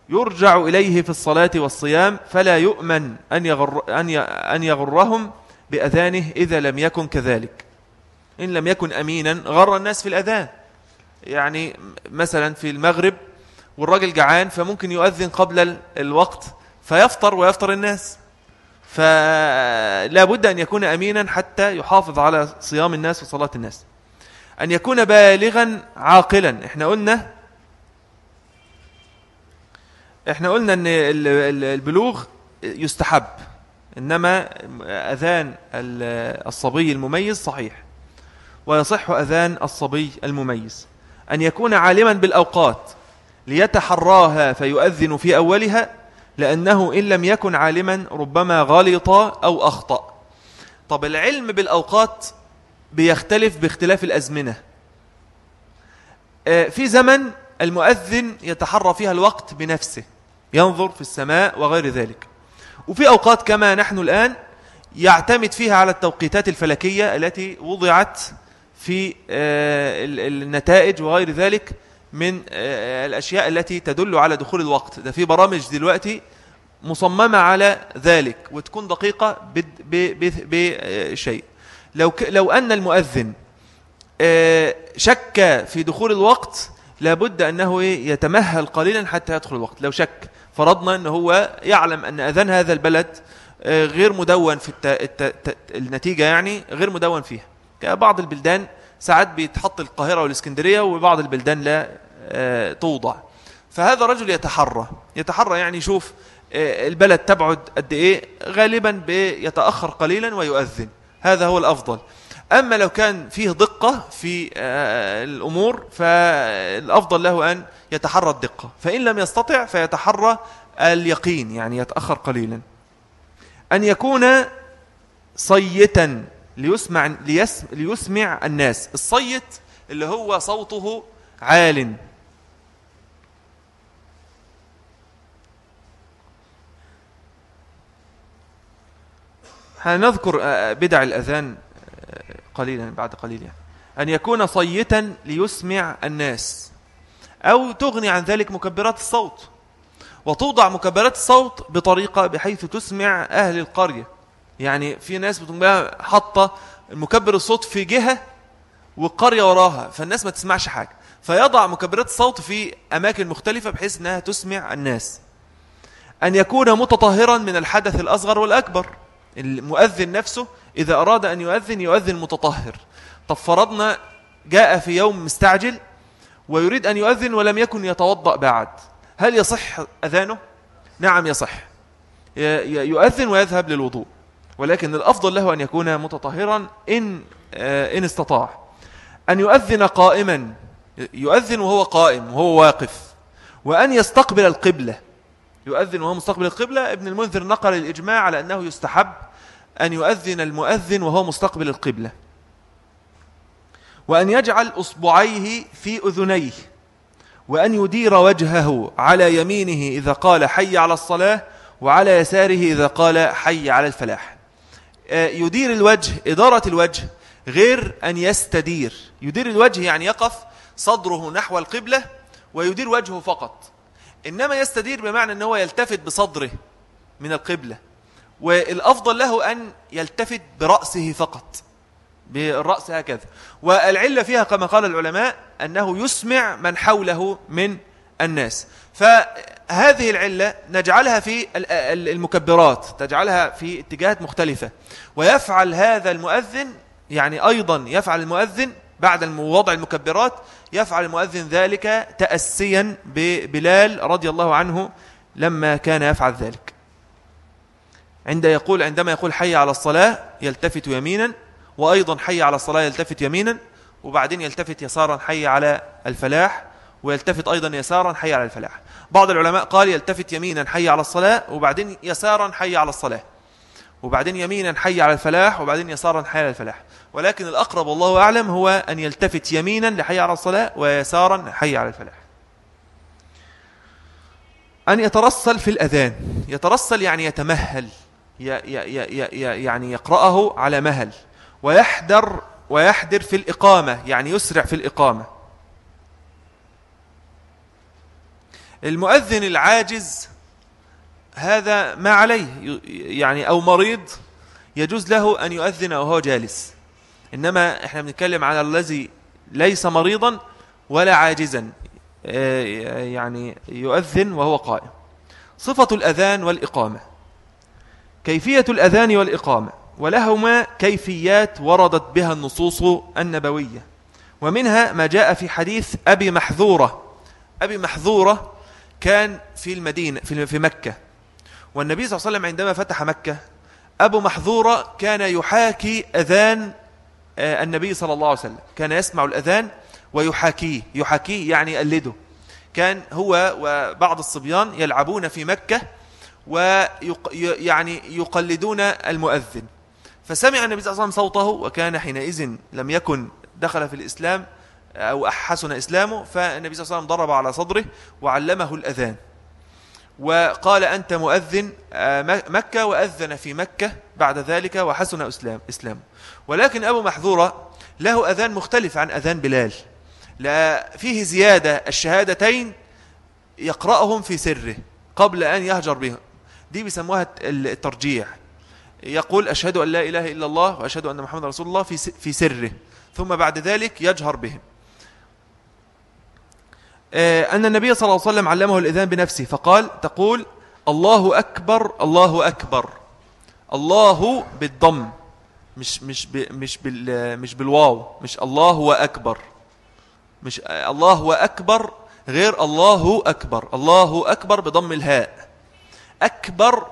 يرجع إليه في الصلاة والصيام فلا يؤمن أن, يغر أن يغرهم بأذانه إذا لم يكن كذلك. إن لم يكن أمينا غر الناس في الأذان. يعني مثلا في المغرب والراجل جعان فممكن يؤذن قبل الوقت فيفطر ويفطر الناس. فلا بد أن يكون أمينا حتى يحافظ على صيام الناس وصلاة الناس. أن يكون بالغا عاقلا. إحنا قلنا إحنا قلنا إن البلوغ يستحب. إنما أذان الصبي المميز صحيح. ويصح أذان الصبي المميز. أن يكون عالما بالأوقات ليتحراها فيؤذن في أولها لأنه إن لم يكن عالما ربما غلط أو أخطأ. طب العلم بالأوقات بيختلف باختلاف الأزمنة. آه، في زمن المؤذن يتحرى فيها الوقت بنفسه ينظر في السماء وغير ذلك. وفي أوقات كما نحن الآن يعتمد فيها على التوقيتات الفلكية التي وضعت في آه، النتائج وغير ذلك من آه، الأشياء التي تدل على دخول الوقت. ده في برامج دلوقتي مصممة على ذلك وتكون دقيقة بشيء. لو, لو أن المؤذن آه، شك في دخول الوقت لابد أنه يتمهل قليلا حتى يدخل الوقت. لو شك فرضنا أنه هو يعلم أن أذان هذا البلد غير مدون في النتيجة يعني غير مدون فيها. كبعض البلدان ساعات بيتحط القاهرة والإسكندرية وبعض البلدان لا آه، توضع. فهذا رجل يتحرى. يتحرى يعني يشوف آه، البلد تبعد قد إيه غالبا بيتأخر قليلا ويؤذن. هذا هو الأفضل. أما لو كان فيه دقة في الأمور فالأفضل له أن يتحرى الدقة. فإن لم يستطع فيتحرى اليقين يعني يتأخر قليلا. أن يكون صيتا. ليسمع, ليسمع, ليسمع الناس. الصيت اللي هو صوته عال. هنذكر بدع الأذان قليلا بعد قليل يعني. أن يكون صيتا ليسمع الناس. أو تغني عن ذلك مكبرات الصوت. وتوضع مكبرات الصوت بطريقة بحيث تسمع أهل القرية. يعني في ناس بتبقى حاطة المكبر الصوت في جهة والقرية وراها فالناس ما تسمعش حاجة. فيضع مكبرات الصوت في أماكن مختلفة بحيث أنها تسمع الناس. أن يكون متطهرا من الحدث الأصغر والأكبر. المؤذن نفسه إذا أراد أن يؤذن يؤذن متطهر. طب فرضنا جاء في يوم مستعجل ويريد أن يؤذن ولم يكن يتوضأ بعد. هل يصح أذانه؟ نعم يصح. يؤذن ويذهب للوضوء. ولكن الأفضل له أن يكون متطهرا إن, آه، إن استطاع. أن يؤذن قائما يؤذن وهو قائم وهو واقف. وأن يستقبل القبلة. يؤذن وهو مستقبل القبلة. ابن المنذر نقل الإجماع على أنه يستحب أن يؤذن المؤذن وهو مستقبل القبلة. وأن يجعل أصبعيه في أذنيه. وأن يدير وجهه على يمينه إذا قال حي على الصلاة وعلى يساره إذا قال حي على الفلاح. يدير الوجه إدارة الوجه غير أن يستدير. يدير الوجه يعني يقف صدره نحو القبلة ويدير وجهه فقط. إنما يستدير بمعنى أنه يلتفت بصدره من القبلة. والأفضل له أن يلتفت برأسه فقط. بالرأس هكذا. والعلة فيها كما قال العلماء أنه يسمع من حوله من الناس. فهذه العلة نجعلها في المكبرات تجعلها في اتجاهات مختلفة. ويفعل هذا المؤذن يعني أيضا يفعل المؤذن بعد وضع المكبرات يفعل المؤذن ذلك تأسيا ببلال رضي الله عنه لما كان يفعل ذلك. عند يقول عندما يقول حي على الصلاة يلتفت يمينا وأيضا حي على الصلاة يلتفت يمينا وبعدين يلتفت يسارا حي على الفلاح ويلتفت أيضا يسارا حي على الفلاح. بعض العلماء قال يلتفت يمينا حي على الصلاة وبعدين يسارا حي على الصلاة. وبعدين يمينا حي على الفلاح وبعدين يسارا حي على الفلاح. ولكن الأقرب والله أعلم هو أن يلتفت يمينا لحي على الصلاة ويسارا حي على الفلاح. أن يترسل في الأذان. يترسل يعني يتمهل. يعني يقرأه على مهل. ويحدر ويحدر في الإقامة يعني يسرع في الإقامة. المؤذن العاجز هذا ما عليه يعني أو مريض يجوز له أن يؤذن وهو جالس. إنما إحنا بنتكلم على الذي ليس مريضا ولا عاجزا آه، يعني يؤذن وهو قائم. صفة الأذان والإقامة. كيفية الأذان والإقامة؟ ولهما كيفيات وردت بها النصوص النبوية. ومنها ما جاء في حديث أبي محذورة. أبي محذورة كان في المدينة في مكة. والنبي صلى الله عليه وسلم عندما فتح مكة أبو محذورة كان يحاكي أذان آه، النبي صلى الله عليه وسلم. كان يسمع الأذان ويحاكيه. يحاكيه يعني يقلده. كان هو وبعض الصبيان يلعبون في مكة ويعني يقلدون المؤذن. فسمع النبي صلى الله عليه وسلم صوته وكان حينئذ لم يكن دخل في الإسلام أو حسن إسلامه فالنبي صلى الله عليه وسلم ضرب على صدره وعلمه الأذان. وقال أنت مؤذن آه، مكة وأذن في مكة بعد ذلك وحسن إسلام إسلامه. ولكن أبو محذورة له أذان مختلف عن أذان بلال. لا فيه زيادة الشهادتين يقرأهم في سره قبل أن يهجر بهم. دي بيسموها الترجيع يقول أشهد أن لا إله إلا الله وأشهد أن محمد رسول الله في سره. ثم بعد ذلك يجهر بهم. أن النبي صلى الله عليه وسلم علمه الإذان بنفسه فقال تقول الله أكبر الله أكبر. الله بالضم مش مش مش بال مش بالواو مش الله وأكبر مش الله وأكبر غير الله أكبر. الله أكبر بضم الهاء. أكبر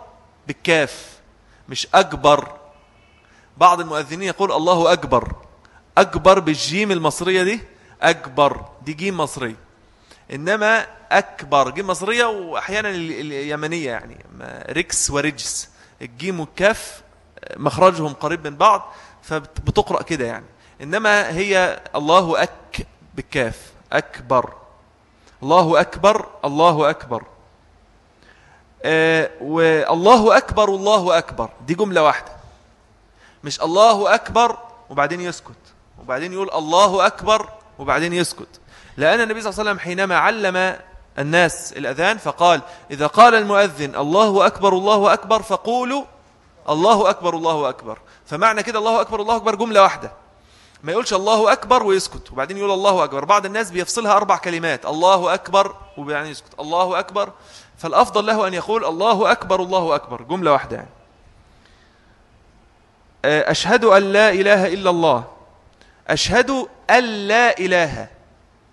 بالكاف مش أكبر. بعض المؤذنين يقول الله أكبر. أكبر بالجيم المصرية دي أكبر. دي جيم مصرية إنما أكبر جيم مصرية وأحيانا اليمنية يعني. ريكس ورجس الجيم والكاف مخرجهم قريب من بعض فبتقرأ كده يعني. إنما هي الله أك بالكاف. أكبر. الله أكبر الله أكبر. آه والله أكبر الله أكبر. دي جملة واحدة. مش الله أكبر وبعدين يسكت. وبعدين يقول الله أكبر وبعدين يسكت. لأن النبي صلى الله عليه وسلم حينما علم الناس الأذان فقال إذا قال المؤذن الله أكبر الله أكبر فقولوا الله أكبر الله أكبر. فمعنى كده الله أكبر الله أكبر جملة واحدة. ما يقولش الله أكبر ويسكت وبعدين يقول الله أكبر. بعض الناس بيفصلها أربع كلمات الله أكبر وبعدين يسكت. الله أكبر. فالأفضل له أن يقول الله أكبر الله أكبر. جملة واحدة يعني. أشهد أن لا إله إلا الله. أشهد أن لا إله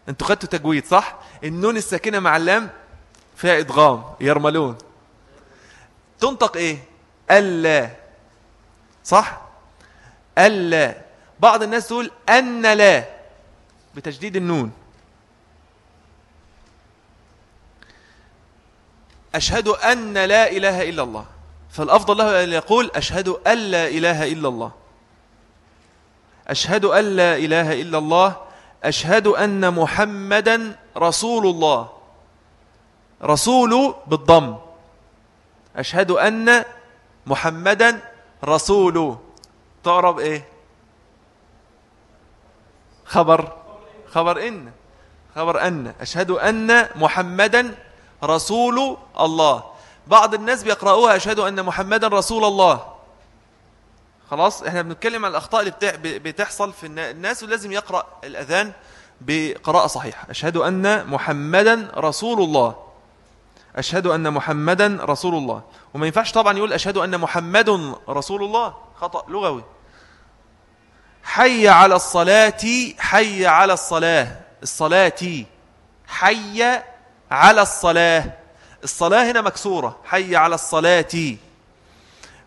أنتوا خدتوا تجويد صح؟ النون الساكنة مع اللام فيها إدغام يرملون. تنطق إيه؟ ألا. صح؟ ألا. بعض الناس تقول أن لا بتجديد النون. أشهد أن لا إله إلا الله. فالأفضل له أن يقول أشهد أن لا إله إلا الله. أشهد أن لا إله إلا الله أشهد أن محمدا رسول الله رسول بالضم. أشهد أن محمدا رسول تعرب إيه؟ خبر. خبر إن. خبر أن. أشهد أن محمدا رسول الله. بعض الناس بيقرأوها أشهد أن محمدا رسول الله. خلاص إحنا بنتكلم عن الأخطاء اللي بتحصل في الناس ولازم يقرأ الأذان بقراءة صحيحة. أشهد أن محمدا رسول الله. أشهد أن محمدا رسول الله. وما ينفعش طبعا يقول أشهد أن محمد رسول الله. خطأ لغوي. حي على الصلاة حي على الصلاة. الصلاة حي على الصلاة. الصلاة هنا مكسورة. حي على الصلاة.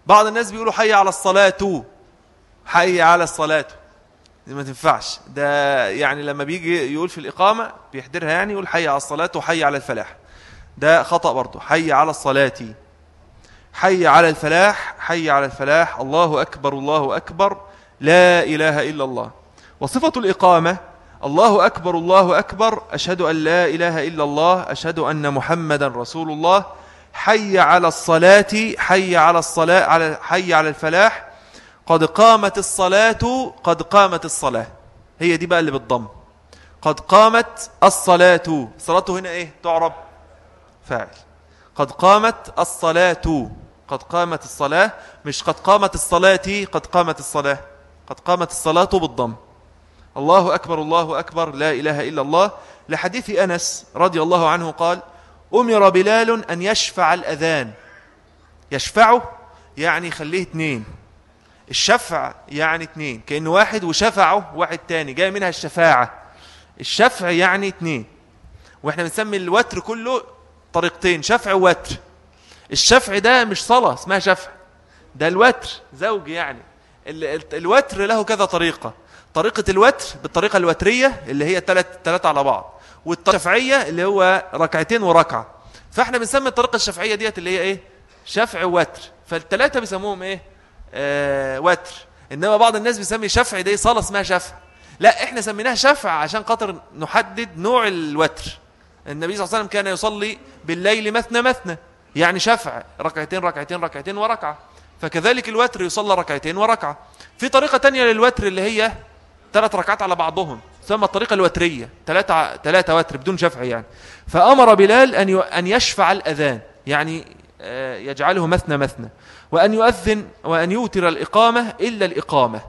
بعض الناس بيقولوا حي على الصلاة. حي على الصلاة. دي ما تنفعش. ده يعني لما بيجي يقول في الإقامة بيحضرها يعني يقول حي على الصلاة وحي على الفلاح. ده خطأ برضه. حي على الصلاة. حي على الفلاح. حي على الفلاح. الله أكبر الله أكبر. لا إله إلا الله. وصفة الإقامة. الله أكبر الله أكبر. أشهد أن لا إله إلا الله. أشهد أن محمدا رسول الله. حي على الصلاة حي على الصلاة على حي على الفلاح. قد قامت الصلاة قد قامت الصلاة. هي دي بقى اللي بالضم قد قامت الصلاة. الصلاة هنا إيه؟ تعرب. فاعل. قد قامت الصلاة. قد قامت الصلاة. مش قد قامت الصلاة قد قامت الصلاة. قد قامت الصلاة بالضم الله أكبر الله أكبر لا إله إلا الله. لحديث أنس رضي الله عنه قال أمر بلال أن يشفع الأذان. يشفعه يعني خليه اثنين الشفع يعني اثنين كأن واحد وشفعه واحد تاني. جاي منها الشفاعة. الشفع يعني اثنين وإحنا بنسمي الوتر كله طريقتين شفع ووتر. الشفع ده مش صلاة اسمها شفع. ده الوتر زوج يعني. الوتر له كذا طريقة. طريقة الوتر بالطريقة الوترية اللي هي ثلاثة على بعض. والشفعية اللي هو ركعتين وركعة. فإحنا بنسمي الطريقة الشفعية ديت اللي هي إيه؟ شفع وتر. فالثلاثة بيسموهم إيه؟ آه وتر. إنما بعض الناس بيسمي شفع دي صلاة اسمها شفع. لا إحنا سميناها شفع عشان خاطر نحدد نوع الوتر. النبي صلى الله عليه وسلم كان يصلي بالليل مثنى مثنى. يعني شفع. ركعتين ركعتين ركعتين وركعة. فكذلك الوتر يصلى ركعتين وركعة. في طريقة تانية للوتر اللي هي ثلاث ركعات على بعضهم. تسمى الطريقة الوترية ثلاثة ثلاثة وتر بدون شفع يعني. فأمر بلال أن أن يشفع الأذان يعني آه، يجعله مثنى مثنى وأن يؤذن وأن يوتر الإقامة إلا الإقامة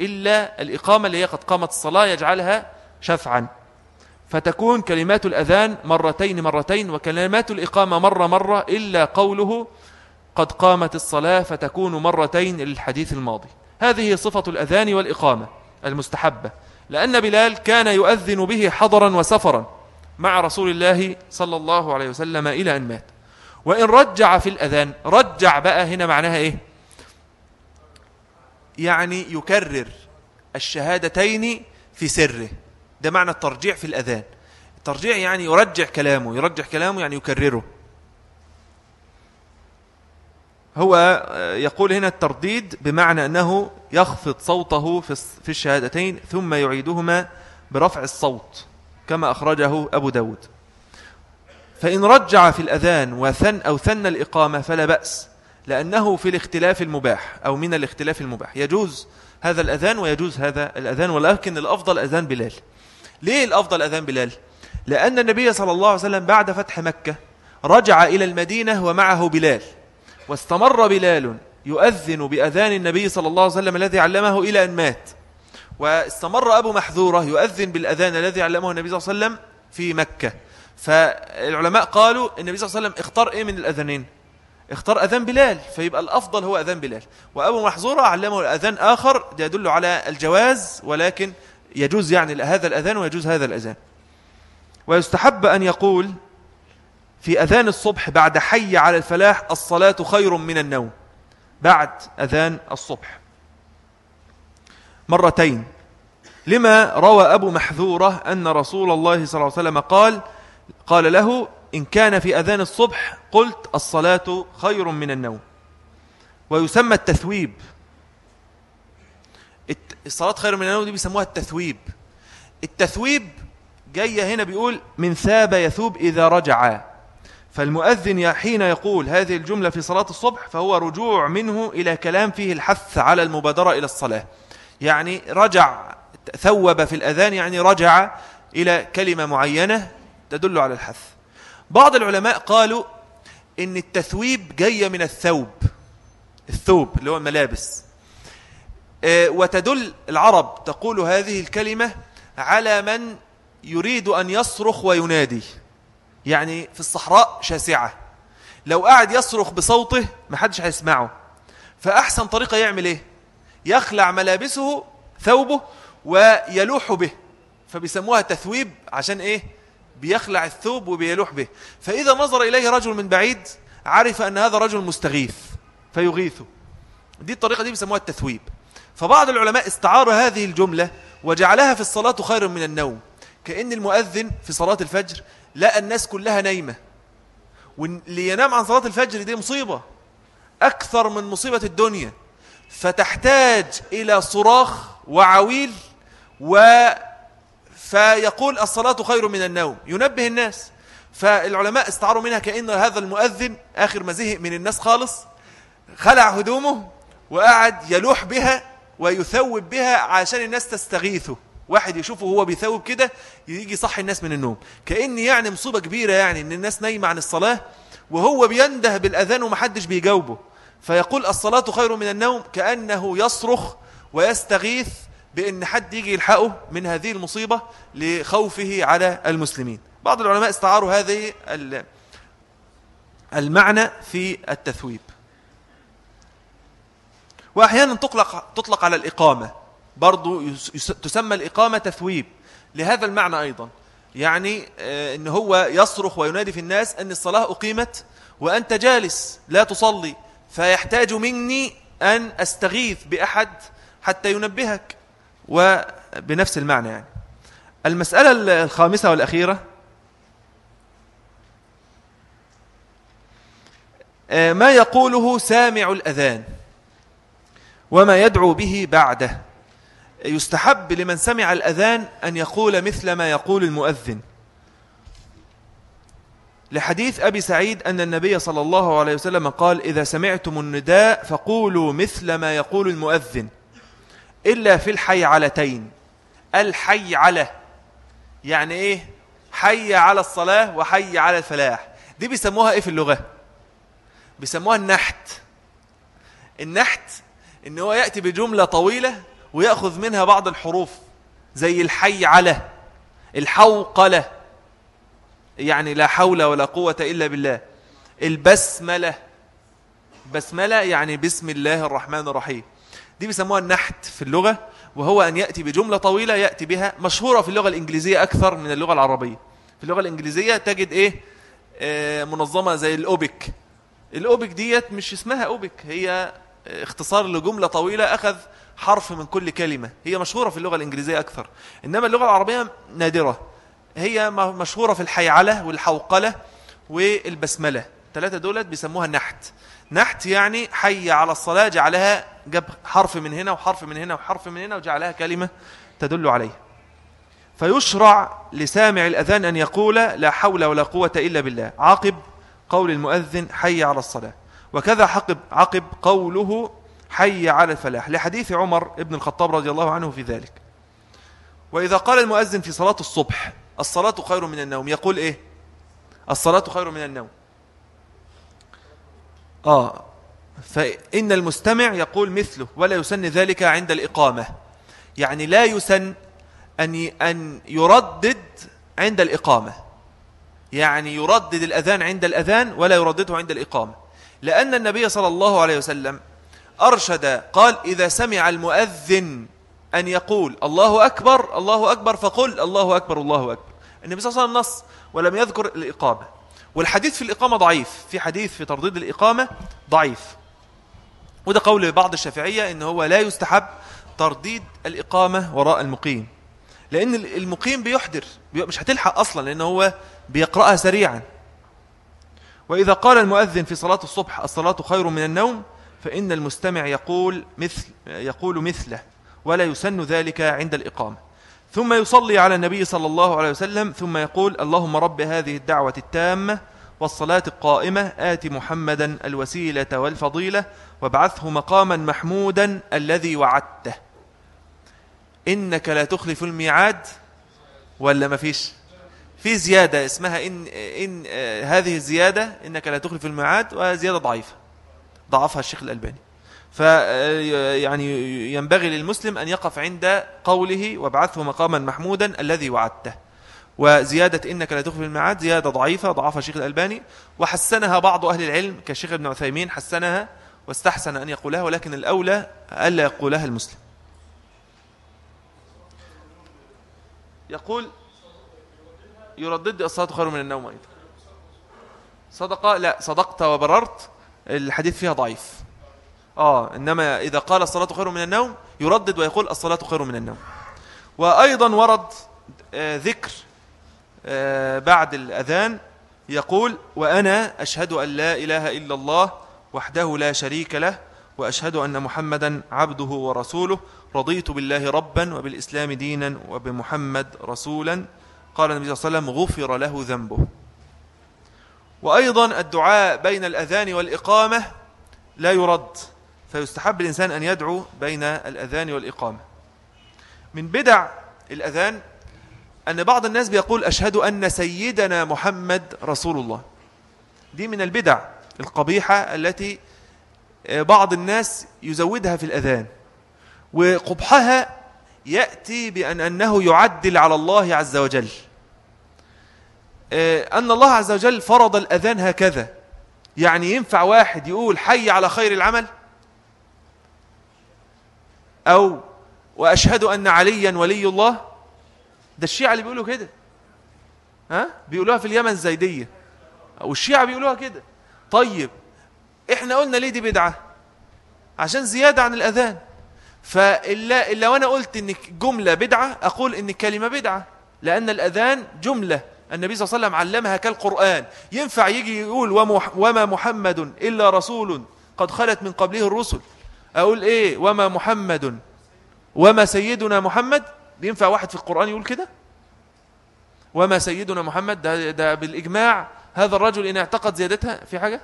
إلا الإقامة اللي هي قد قامت الصلاة يجعلها شفعا. فتكون كلمات الأذان مرتين مرتين وكلمات الإقامة مرة مرة إلا قوله قد قامت الصلاة فتكون مرتين للحديث الماضي. هذه صفة الأذان والإقامة المستحبة. لأن بلال كان يؤذن به حضرا وسفرا مع رسول الله صلى الله عليه وسلم إلى أن مات. وإن رجع في الأذان رجع بقى هنا معناها إيه؟ يعني يكرر الشهادتين في سره. ده معنى الترجيع في الأذان. الترجيع يعني يرجع كلامه يرجع كلامه يعني يكرره. هو يقول هنا الترديد بمعنى أنه يخفض صوته في الشهادتين ثم يعيدهما برفع الصوت كما أخرجه أبو داود. فإن رجع في الأذان وثن أو ثن الإقامة فلا بأس لأنه في الاختلاف المباح أو من الاختلاف المباح. يجوز هذا الأذان ويجوز هذا الأذان ولكن الأفضل أذان بلال. ليه الأفضل أذان بلال؟ لأن النبي صلى الله عليه وسلم بعد فتح مكة رجع إلى المدينة ومعه بلال. واستمر بلال يؤذن بأذان النبي صلى الله عليه وسلم الذي علمه إلى أن مات. واستمر أبو محذورة يؤذن بالأذان الذي علمه النبي صلى الله عليه وسلم في مكة. فالعلماء قالوا النبي صلى الله عليه وسلم اختار إيه من الأذانين؟ اختار أذان بلال فيبقى الأفضل هو أذان بلال. وأبو محذورة علمه الأذان آخر يدل على الجواز ولكن يجوز يعني هذا الأذان ويجوز هذا الأذان. ويستحب أن يقول في أذان الصبح بعد حي على الفلاح الصلاة خير من النوم. بعد أذان الصبح. مرتين. لما روى أبو محذورة أن رسول الله صلى الله عليه وسلم قال قال له إن كان في أذان الصبح قلت الصلاة خير من النوم. ويسمى التثويب. الصلاة خير من النوم دي بيسموها التثويب. التثويب جاية هنا بيقول من ثاب يثوب إذا رجع. فالمؤذن حين يقول هذه الجملة في صلاة الصبح فهو رجوع منه إلى كلام فيه الحث على المبادرة إلى الصلاة. يعني رجع ثوب في الأذان يعني رجع إلى كلمة معينة تدل على الحث. بعض العلماء قالوا إن التثويب جاي من الثوب الثوب اللي هو الملابس. آه، وتدل العرب تقول هذه الكلمة على من يريد أن يصرخ وينادي. يعني في الصحراء شاسعة. لو قاعد يصرخ بصوته محدش هيسمعه. فأحسن طريقة يعمل إيه؟ يخلع ملابسه ثوبه ويلوح به. فبيسموها تثويب عشان إيه؟ بيخلع الثوب وبيلوح به. فإذا نظر إليه رجل من بعيد عرف أن هذا رجل مستغيث فيغيثه. دي الطريقة دي بيسموها التثويب. فبعض العلماء استعار هذه الجملة وجعلها في الصلاة خير من النوم. كأن المؤذن في صلاة الفجر لقى الناس كلها نايمة. واللي ينام عن صلاة الفجر دي مصيبة أكثر من مصيبة الدنيا. فتحتاج إلى صراخ وعويل و فيقول الصلاة خير من النوم. ينبه الناس. فالعلماء استعاروا منها كأن هذا المؤذن آخر ما زهق من الناس خالص. خلع هدومه وقعد يلوح بها ويثوب بها عشان الناس تستغيثه. واحد يشوفه هو بيثوب كده يجي صح الناس من النوم. كأن يعني مصيبة كبيرة يعني إن الناس نايمة عن الصلاة وهو بينده بالأذان ومحدش بيجاوبه. فيقول الصلاة خير من النوم كأنه يصرخ ويستغيث بأن حد يجي يلحقه من هذه المصيبة لخوفه على المسلمين. بعض العلماء استعاروا هذه المعنى في التثويب. وأحيانا تطلق, تطلق على الإقامة. برضو تسمى الإقامة تثويب. لهذا المعنى أيضا. يعني آه، أن هو يصرخ وينادي في الناس أن الصلاة أقيمت وأنت جالس لا تصلي فيحتاج مني أن أستغيث بأحد حتى ينبهك. وبنفس المعنى يعني. المسألة الخامسة والأخيرة آه، ما يقوله سامع الأذان وما يدعو به بعده؟ يستحب لمن سمع الأذان أن يقول مثل ما يقول المؤذن. لحديث أبي سعيد أن النبي صلى الله عليه وسلم قال إذا سمعتم النداء فقولوا مثل ما يقول المؤذن. إلا في الحيعلتين. الحي على يعني إيه؟ حي على الصلاة وحي على الفلاح. دي بيسموها إيه في اللغة؟ بيسموها النحت. النحت إن هو يأتي بجملة طويلة ويأخذ منها بعض الحروف زي الحي على الحوقلة يعني لا حول ولا قوة إلا بالله. البسملة بسملة يعني بسم الله الرحمن الرحيم. دي بيسموها النحت في اللغة وهو أن يأتي بجملة طويلة يأتي بها مشهورة في اللغة الإنجليزية أكثر من اللغة العربية. في اللغة الإنجليزية تجد إيه؟ آه منظمة زي الأوبك. الأوبك ديت مش اسمها أوبك هي اختصار لجملة طويلة أخذ حرف من كل كلمة. هي مشهورة في اللغة الإنجليزية أكثر. إنما اللغة العربية نادرة. هي مشهورة في الحيعلة والحوقلة والبسملة. ثلاثة دولت بيسموها النحت نحت يعني حي على الصلاة جعلها جاب حرف من هنا وحرف من هنا وحرف من هنا وجعلها كلمة تدل عليه. فيشرع لسامع الأذان أن يقول لا حول ولا قوة إلا بالله. عاقب قول المؤذن حي على الصلاة. وكذا عقب, عقب قوله حي على الفلاح. لحديث عمر ابن الخطاب رضي الله عنه في ذلك. وإذا قال المؤذن في صلاة الصبح الصلاة خير من النوم يقول إيه؟ الصلاة خير من النوم. آه فإن المستمع يقول مثله ولا يسن ذلك عند الإقامة. يعني لا يسن أن أن يردد عند الإقامة. يعني يردد الأذان عند الأذان ولا يردده عند الإقامة. لأن النبي صلى الله عليه وسلم أرشد قال إذا سمع المؤذن أن يقول الله أكبر الله أكبر فقل الله أكبر الله أكبر. النبي صلى الله عليه وسلم نص ولم يذكر الإقامة. والحديث في الإقامة ضعيف في حديث في ترديد الإقامة ضعيف. وده قول بعض الشافعية إن هو لا يستحب ترديد الإقامة وراء المقيم. لأن المقيم بيحضر مش هتلحق أصلا لأن هو بيقرأها سريعا. وإذا قال المؤذن في صلاة الصبح الصلاة خير من النوم فإن المستمع يقول مثل يقول مثله ولا يسن ذلك عند الإقامة. ثم يصلي على النبي صلى الله عليه وسلم ثم يقول اللهم رب هذه الدعوة التامة والصلاة القائمة آت محمدا الوسيلة والفضيلة وابعثه مقاما محمودا الذي وعدته. إنك لا تخلف الميعاد ولا ما فيش؟ في زيادة اسمها إن, إن هذه الزيادة إنك لا تخلف الميعاد وزيادة ضعيفة. ضعفها الشيخ الألباني. فيعني ينبغي للمسلم أن يقف عند قوله وابعثه مقاما محمودا الذي وعدته. وزيادة إنك لا تخلف الميعاد زيادة ضعيفة ضعفها الشيخ الألباني. وحسنها بعض أهل العلم كالشيخ ابن عثيمين حسنها واستحسن أن يقولها ولكن الأولى ألا يقولها المسلم. يقول يردد الصلاة خير من النوم أيضا. صدقة لا صدقت وبررت الحديث فيها ضعيف. آه إنما إذا قال الصلاة خير من النوم يردد ويقول الصلاة خير من النوم. وأيضا ورد آه ذكر آه بعد الأذان يقول وأنا أشهد أن لا إله إلا الله وحده لا شريك له وأشهد أن محمدا عبده ورسوله. رضيت بالله ربا وبالإسلام دينا وبمحمد رسولا. قال النبي صلى الله عليه وسلم غفر له ذنبه. وأيضا الدعاء بين الأذان والإقامة لا يرد فيستحب الإنسان أن يدعو بين الأذان والإقامة. من بدع الأذان أن بعض الناس بيقول أشهد أن سيدنا محمد رسول الله. دي من البدع القبيحة التي بعض الناس يزودها في الأذان وقبحها يأتي بأن أنه يعدل على الله عز وجل. أن الله عز وجل فرض الأذان هكذا. يعني ينفع واحد يقول حي على خير العمل؟ أو وأشهد أن عليا ولي الله؟ ده الشيعة اللي بيقولوا كده. ها؟ بيقولوها في اليمن الزيدية أو الشيعة بيقولوها كده. طيب إحنا قلنا ليه دي بدعة؟ عشان زيادة عن الأذان. فإلا إلا وأنا قلت إن جملة بدعة أقول إن الكلمة بدعة. لأن الأذان جملة. النبي صلى الله عليه وسلم علمها كالقرآن. ينفع يجي يقول وما محمد إلا رسول قد خلت من قبله الرسل. أقول إيه وما محمد وما سيدنا محمد ينفع واحد في القرآن يقول كده؟ وما سيدنا محمد ده, ده بالإجماع. هذا الرجل إن اعتقد زيادتها في حاجة؟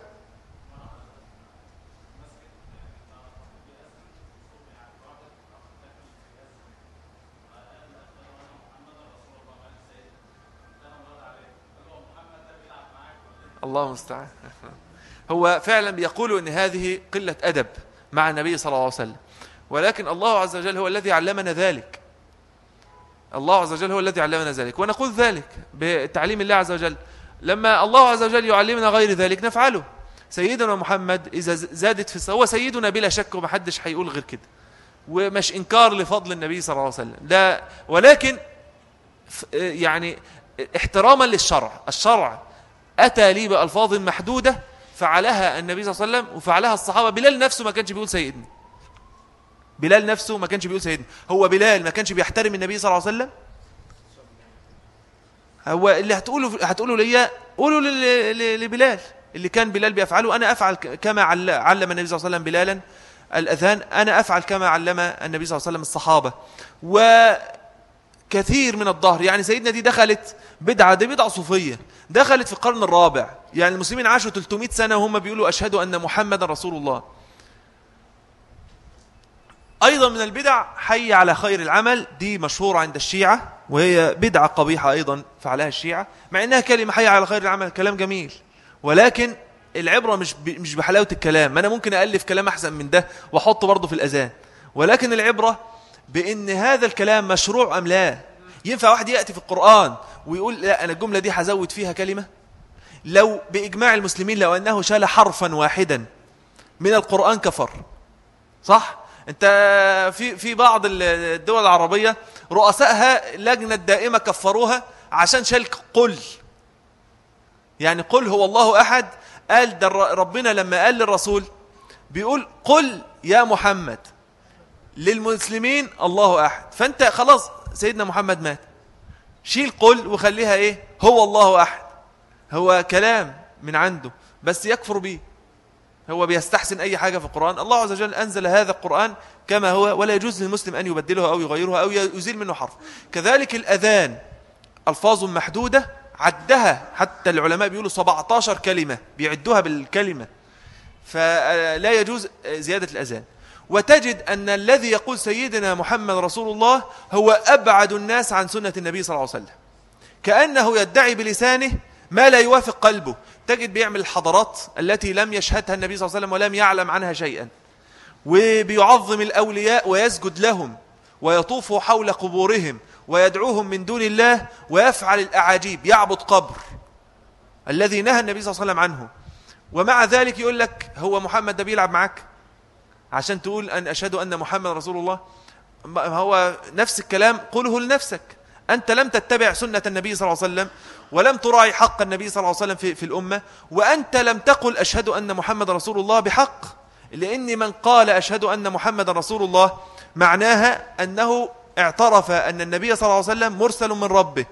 الله المستعان. هو فعلا بيقول إن هذه قلة أدب مع النبي صلى الله عليه وسلم. ولكن الله عز وجل هو الذي علمنا ذلك. الله عز وجل هو الذي علمنا ذلك. ونقول ذلك بتعليم الله عز وجل. لما الله عز وجل يعلمنا غير ذلك نفعله. سيدنا محمد إذا زادت في هو سيدنا بلا شك ومحدش هيقول غير كده. ومش إنكار لفضل النبي صلى الله عليه وسلم. لا ولكن يعني احتراما للشرع. الشرع أتى لي بألفاظ محدودة فعلها النبي صلى الله عليه وسلم وفعلها الصحابة. بلال نفسه ما كانش بيقول سيدنا. بلال نفسه ما كانش بيقول سيدنا. هو بلال ما كانش بيحترم النبي صلى الله عليه وسلم؟ هو اللي هتقوله هتقوله ليا قولوا لبلال. اللي كان بلال بيفعله أنا أفعل كما علم النبي صلى الله عليه وسلم بلالا. الأذان أنا أفعل كما علم النبي صلى الله عليه وسلم الصحابة. وكثير من الظهر. يعني سيدنا دي دخلت بدعة دي بدعة صوفية. دخلت في القرن الرابع. يعني المسلمين عاشوا 300 سنة وهم بيقولوا أشهد أن محمد رسول الله. أيضا من البدع حي على خير العمل. دي مشهورة عند الشيعة وهي بدعة قبيحة أيضا فعلها الشيعة. مع أنها كلمة حي على خير العمل كلام جميل. ولكن العبرة مش مش بحلاوة الكلام. أنا ممكن ألف كلام أحسن من ده وأحطه برضه في الأذان. ولكن العبرة بأن هذا الكلام مشروع أم لا؟ ينفع واحد يأتي في القرآن ويقول لا أنا الجملة دي هزود فيها كلمة؟ لو بإجماع المسلمين لو أنه شال حرفا واحدا من القرآن كفر صح؟ أنت في في بعض الدول العربية رؤسائها لجنة دائمة كفروها عشان شال قل. يعني قل هو الله أحد؟ قال ده ربنا لما قال للرسول بيقول قل يا محمد. للمسلمين الله أحد. فأنت خلاص سيدنا محمد مات. شيل قل وخليها إيه؟ هو الله أحد. هو كلام من عنده. بس يكفر به هو بيستحسن أي حاجة في القرآن. الله عز وجل أنزل هذا القرآن كما هو ولا يجوز للمسلم أن يبدله أو يغيره أو يزيل منه حرف. كذلك الأذان ألفاظ محدودة عدها. حتى العلماء بيقولوا 17 كلمة بيعدوها بالكلمة. فلا يجوز زيادة الأذان. وتجد أن الذي يقول سيدنا محمد رسول الله هو أبعد الناس عن سنة النبي صلى الله عليه وسلم. كأنه يدعي بلسانه ما لا يوافق قلبه. تجد بيعمل الحضارات التي لم يشهدها النبي صلى الله عليه وسلم ولم يعلم عنها شيئا. وبيعظم الأولياء ويسجد لهم ويطوف حول قبورهم ويدعوهم من دون الله ويفعل الأعاجيب يعبد قبر الذي نهى النبي صلى الله عليه وسلم عنه. ومع ذلك يقول لك هو محمد ده بيلعب معك عشان تقول أن أشهد أن محمد رسول الله. هو نفس الكلام قله لنفسك. أنت لم تتبع سنة النبي صلى الله عليه وسلم ولم تراعي حق النبي صلى الله عليه وسلم في, في الأمة وأنت لم تقل أشهد أن محمد رسول الله بحق. لأن من قال أشهد أن محمد رسول الله معناها أنه اعترف أن النبي صلى الله عليه وسلم مرسل من ربه.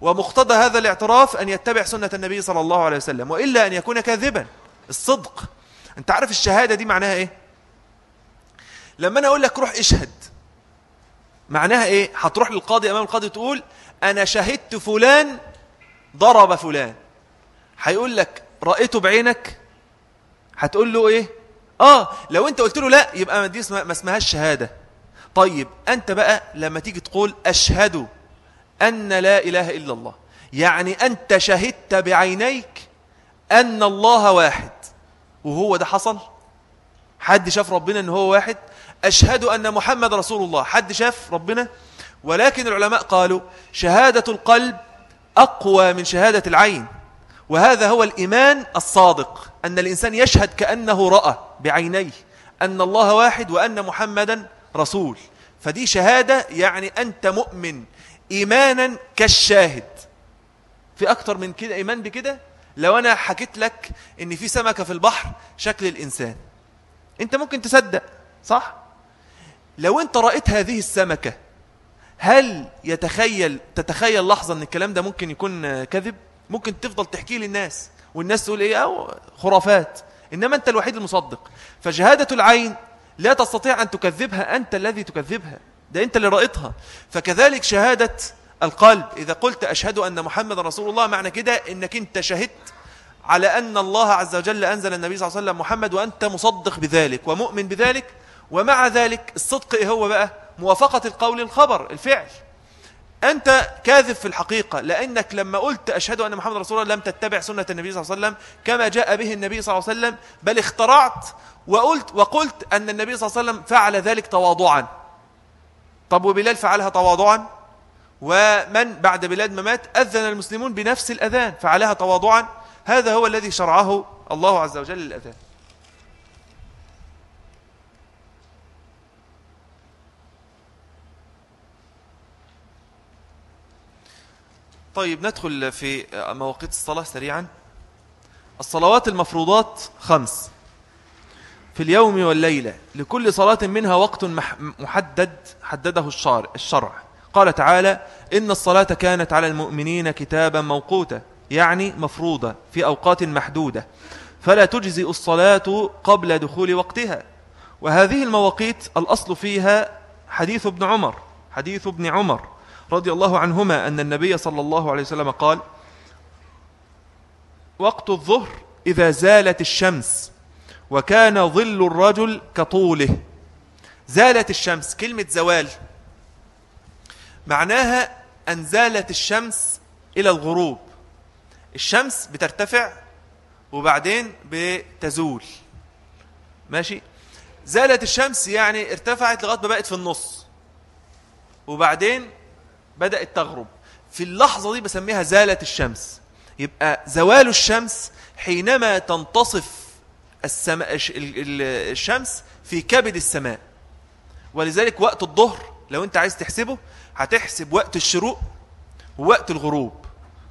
ومقتضى هذا الاعتراف أن يتبع سنة النبي صلى الله عليه وسلم وإلا أن يكون كاذبا. الصدق. أنت عارف الشهادة دي معناها إيه؟ لما أنا أقول لك روح اشهد معناها إيه؟ هتروح للقاضي أمام القاضي تقول أنا شهدت فلان ضرب فلان. هيقول لك رأيته بعينك؟ هتقول له إيه؟ آه لو أنت قلت له لا يبقى دي ما اسمهاش شهادة. طيب أنت بقى لما تيجي تقول أشهد أن لا إله إلا الله يعني أنت شهدت بعينيك أن الله واحد. وهو ده حصل؟ حد شاف ربنا إن هو واحد؟ أشهد أن محمد رسول الله. حد شاف ربنا؟ ولكن العلماء قالوا شهادة القلب أقوى من شهادة العين. وهذا هو الإيمان الصادق أن الإنسان يشهد كأنه رأى بعينيه أن الله واحد وأن محمدا رسول. فدي شهادة يعني أنت مؤمن إيمانا كالشاهد. في أكتر من كده إيمان بكده؟ لو أنا حكيت لك أن في سمكة في البحر شكل الإنسان. أنت ممكن تصدق صح؟ لو أنت رأيت هذه السمكة هل يتخيل تتخيل لحظة أن الكلام ده ممكن يكون كذب؟ ممكن تفضل تحكيه للناس والناس تقول إيه؟ أو خرافات. إنما أنت الوحيد المصدق. فشهادة العين لا تستطيع أن تكذبها أنت الذي تكذبها. ده أنت اللي رأيتها. فكذلك شهادة القلب. إذا قلت أشهد أن محمد رسول الله معنى كده إنك أنت شهدت على أن الله عز وجل أنزل النبي صلى الله عليه وسلم محمد وأنت مصدق بذلك ومؤمن بذلك ومع ذلك الصدق إيه هو بقى؟ موافقة القول الخبر الفعل. أنت كاذب في الحقيقة لأنك لما قلت أشهد أن محمد رسول الله لم تتبع سنة النبي صلى الله عليه وسلم كما جاء به النبي صلى الله عليه وسلم بل اخترعت وقلت, وقلت أن النبي صلى الله عليه وسلم فعل ذلك تواضعا. طب وبلال فعلها تواضعا؟ ومن بعد بلاد ما مات أذن المسلمون بنفس الأذان فعلها تواضعا. هذا هو الذي شرعه الله عز وجل للأذان. طيب ندخل في مواقيت الصلاة سريعا. الصلوات المفروضات خمس. في اليوم والليلة لكل صلاة منها وقت محدد حدده الشرع. قال تعالى إن الصلاة كانت على المؤمنين كتابا موقوتا يعني مفروضة في أوقات محدودة. فلا تجزئ الصلاة قبل دخول وقتها. وهذه المواقيت الأصل فيها حديث ابن عمر حديث ابن عمر. رضي الله عنهما أن النبي صلى الله عليه وسلم قال وقت الظهر إذا زالت الشمس وكان ظل الرجل كطوله. زالت الشمس كلمة زوال. معناها أن زالت الشمس إلى الغروب. الشمس بترتفع وبعدين بتزول. ماشي؟ زالت الشمس يعني ارتفعت لغاية ما بقت في النص. وبعدين بدأت تغرب. في اللحظة دي بسميها زالت الشمس. يبقى زوال الشمس حينما تنتصف السماء الشمس في كبد السماء. ولذلك وقت الظهر لو انت عايز تحسبه هتحسب وقت الشروق ووقت الغروب.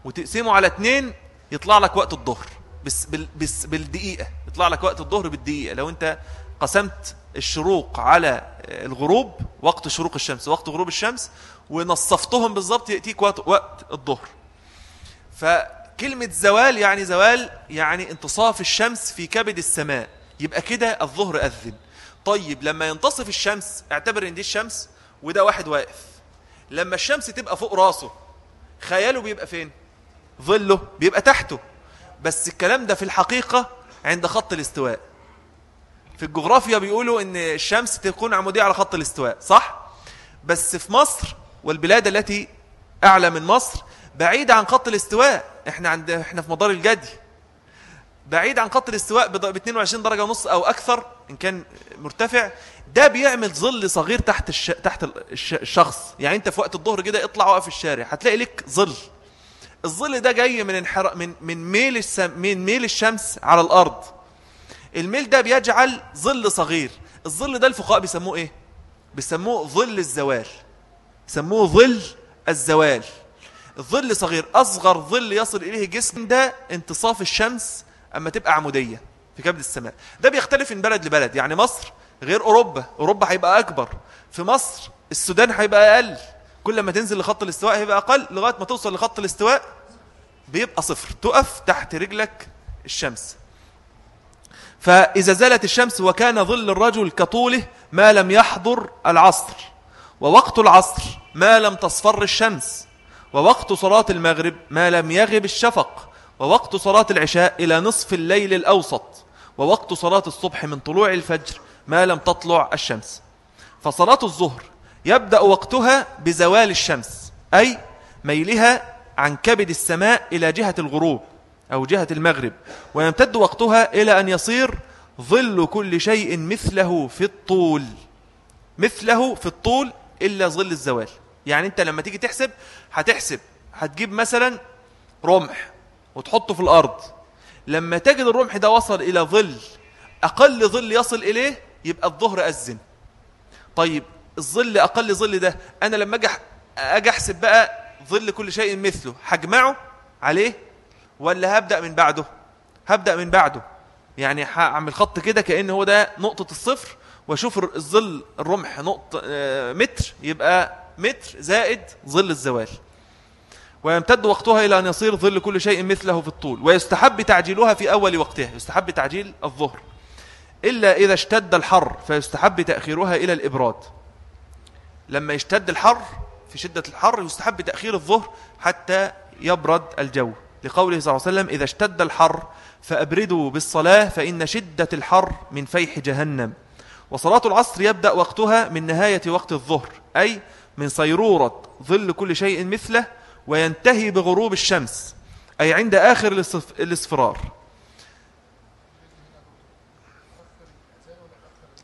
وتقسمه على اتنين يطلع لك وقت الظهر. بس, بس بالدقيقة. يطلع لك وقت الظهر بالدقيقة. لو انت قسمت الشروق على الغروب وقت شروق الشمس. وقت غروب الشمس ونصفتهم بالضبط يأتيك وقت, وقت الظهر. فكلمة زوال يعني زوال يعني انتصاف الشمس في كبد السماء. يبقى كده الظهر أذن. طيب لما ينتصف الشمس اعتبر إن دي الشمس وده واحد واقف. لما الشمس تبقى فوق راسه خياله بيبقى فين؟ ظله بيبقى تحته. بس الكلام ده في الحقيقة عند خط الاستواء. في الجغرافيا بيقولوا إن الشمس تكون عمودية على خط الاستواء صح؟ بس في مصر والبلاد التي أعلى من مصر بعيدة عن خط الاستواء. إحنا عند إحنا في مدار الجدي. بعيد عن خط الاستواء ب 22 درجة ونص أو أكثر إن كان مرتفع. ده بيعمل ظل صغير تحت الش... تحت الشخص. يعني أنت في وقت الظهر كده اطلع وقف الشارع هتلاقي لك ظل. الظل ده جاي من انحر... من من ميل السم... من ميل الشمس على الأرض. الميل ده بيجعل ظل صغير. الظل ده الفقهاء بيسموه إيه؟ بيسموه ظل الزوال. سموه ظل الزوال. الظل صغير أصغر ظل يصل إليه جسم ده انتصاف الشمس أما تبقى عمودية في كبد السماء. ده بيختلف من بلد لبلد. يعني مصر غير أوروبا أوروبا هيبقى أكبر. في مصر السودان هيبقى أقل. كل ما تنزل لخط الاستواء هيبقى أقل لغاية ما توصل لخط الاستواء بيبقى صفر. تقف تحت رجلك الشمس. فإذا زالت الشمس وكان ظل الرجل كطوله ما لم يحضر العصر. ووقت العصر ما لم تصفر الشمس ووقت صلاة المغرب ما لم يغب الشفق ووقت صلاة العشاء إلى نصف الليل الأوسط ووقت صلاة الصبح من طلوع الفجر ما لم تطلع الشمس. فصلاة الظهر يبدأ وقتها بزوال الشمس أي ميلها عن كبد السماء إلى جهة الغروب أو جهة المغرب ويمتد وقتها إلى أن يصير ظل كل شيء مثله في الطول مثله في الطول إلا ظل الزوال. يعني أنت لما تيجي تحسب هتحسب. هتجيب مثلا رمح وتحطه في الأرض. لما تجد الرمح ده وصل إلى ظل أقل ظل يصل إليه يبقى الظهر أذن طيب الظل أقل ظل ده أنا لما أجي أحسب بقى ظل كل شيء مثله هجمعه عليه ولا هبدأ من بعده؟ هبدأ من بعده. يعني هعمل خط كده كأن هو ده نقطة الصفر واشوف الظل الرمح نقطة آه، متر يبقى متر زائد ظل الزوال. ويمتد وقتها إلى أن يصير ظل كل شيء مثله في الطول. ويستحب تعجيلها في أول وقتها يستحب تعجيل الظهر. إلا إذا اشتد الحر فيستحب تأخيرها إلى الإبراد. لما يشتد الحر في شدة الحر يستحب تأخير الظهر حتى يبرد الجو. لقوله صلى الله عليه وسلم إذا اشتد الحر فأبردوا بالصلاة فإن شدة الحر من فيح جهنم. وصلاة العصر يبدأ وقتها من نهاية وقت الظهر أي من صيرورة ظل كل شيء مثله وينتهي بغروب الشمس أي عند آخر الاصفرار.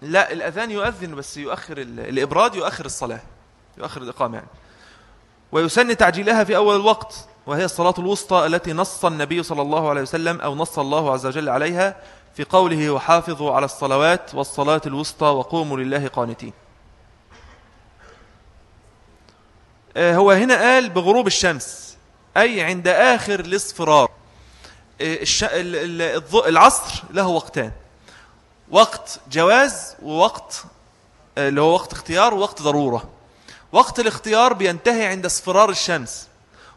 لا الأذان يؤذن بس يؤخر الإبراد يؤخر الصلاة يؤخر الإقامة يعني. ويسن تعجيلها في أول الوقت وهي الصلاة الوسطى التي نص النبي صلى الله عليه وسلم أو نص الله عز وجل عليها في قوله وحافظوا على الصلوات والصلاة الوسطى وقوموا لله قانتين. آه، هو هنا قال بغروب الشمس أي عند آخر الاصفرار. آه، العصر له وقتان. وقت جواز ووقت آه، اللي هو وقت اختيار ووقت ضرورة. وقت الاختيار بينتهي عند اصفرار الشمس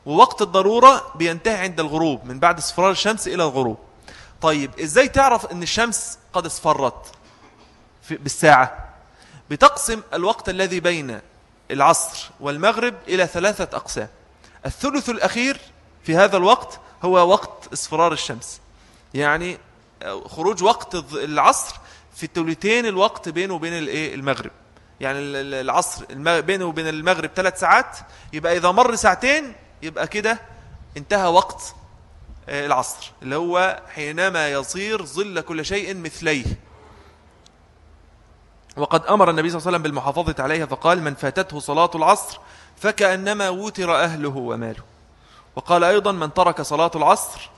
ووقت الضرورة بينتهي عند الغروب من بعد اصفرار الشمس إلى الغروب. طيب إزاي تعرف أن الشمس قد اصفرت بالساعة؟ بتقسم الوقت الذي بين العصر والمغرب إلى ثلاثة أقسام. الثلث الأخير في هذا الوقت هو وقت اصفرار الشمس. يعني خروج وقت العصر في الثلثين الوقت بينه وبين المغرب. يعني العصر بينه وبين المغرب ثلاث ساعات يبقى إذا مر ساعتين يبقى كده انتهى وقت آه، العصر اللي هو حينما يصير ظل كل شيء مثليه. وقد أمر النبي صلى الله عليه وسلم بالمحافظة عليها فقال من فاتته صلاة العصر فكأنما وتر أهله وماله. وقال أيضا من ترك صلاة العصر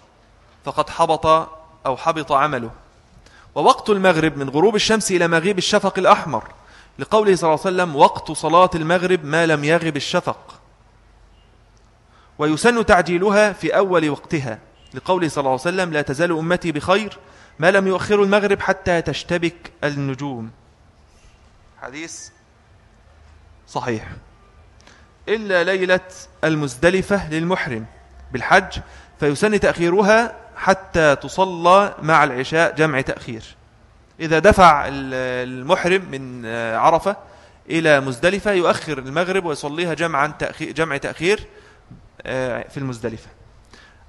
فقد حبط أو حبط عمله. ووقت المغرب من غروب الشمس إلى مغيب الشفق الأحمر لقوله صلى الله عليه وسلم وقت صلاة المغرب ما لم يغب الشفق. ويسن تعجيلها في أول وقتها. لقوله صلى الله عليه وسلم لا تزال أمتي بخير ما لم يؤخر المغرب حتى تشتبك النجوم. حديث صحيح. إلا ليلة المزدلفة للمحرم بالحج فيسن تأخيرها حتى تصلى مع العشاء جمع تأخير. إذا دفع المحرم من عرفة إلى مزدلفة يؤخر المغرب ويصليها جمعا تأخير جمع تأخير آه، في المزدلفة.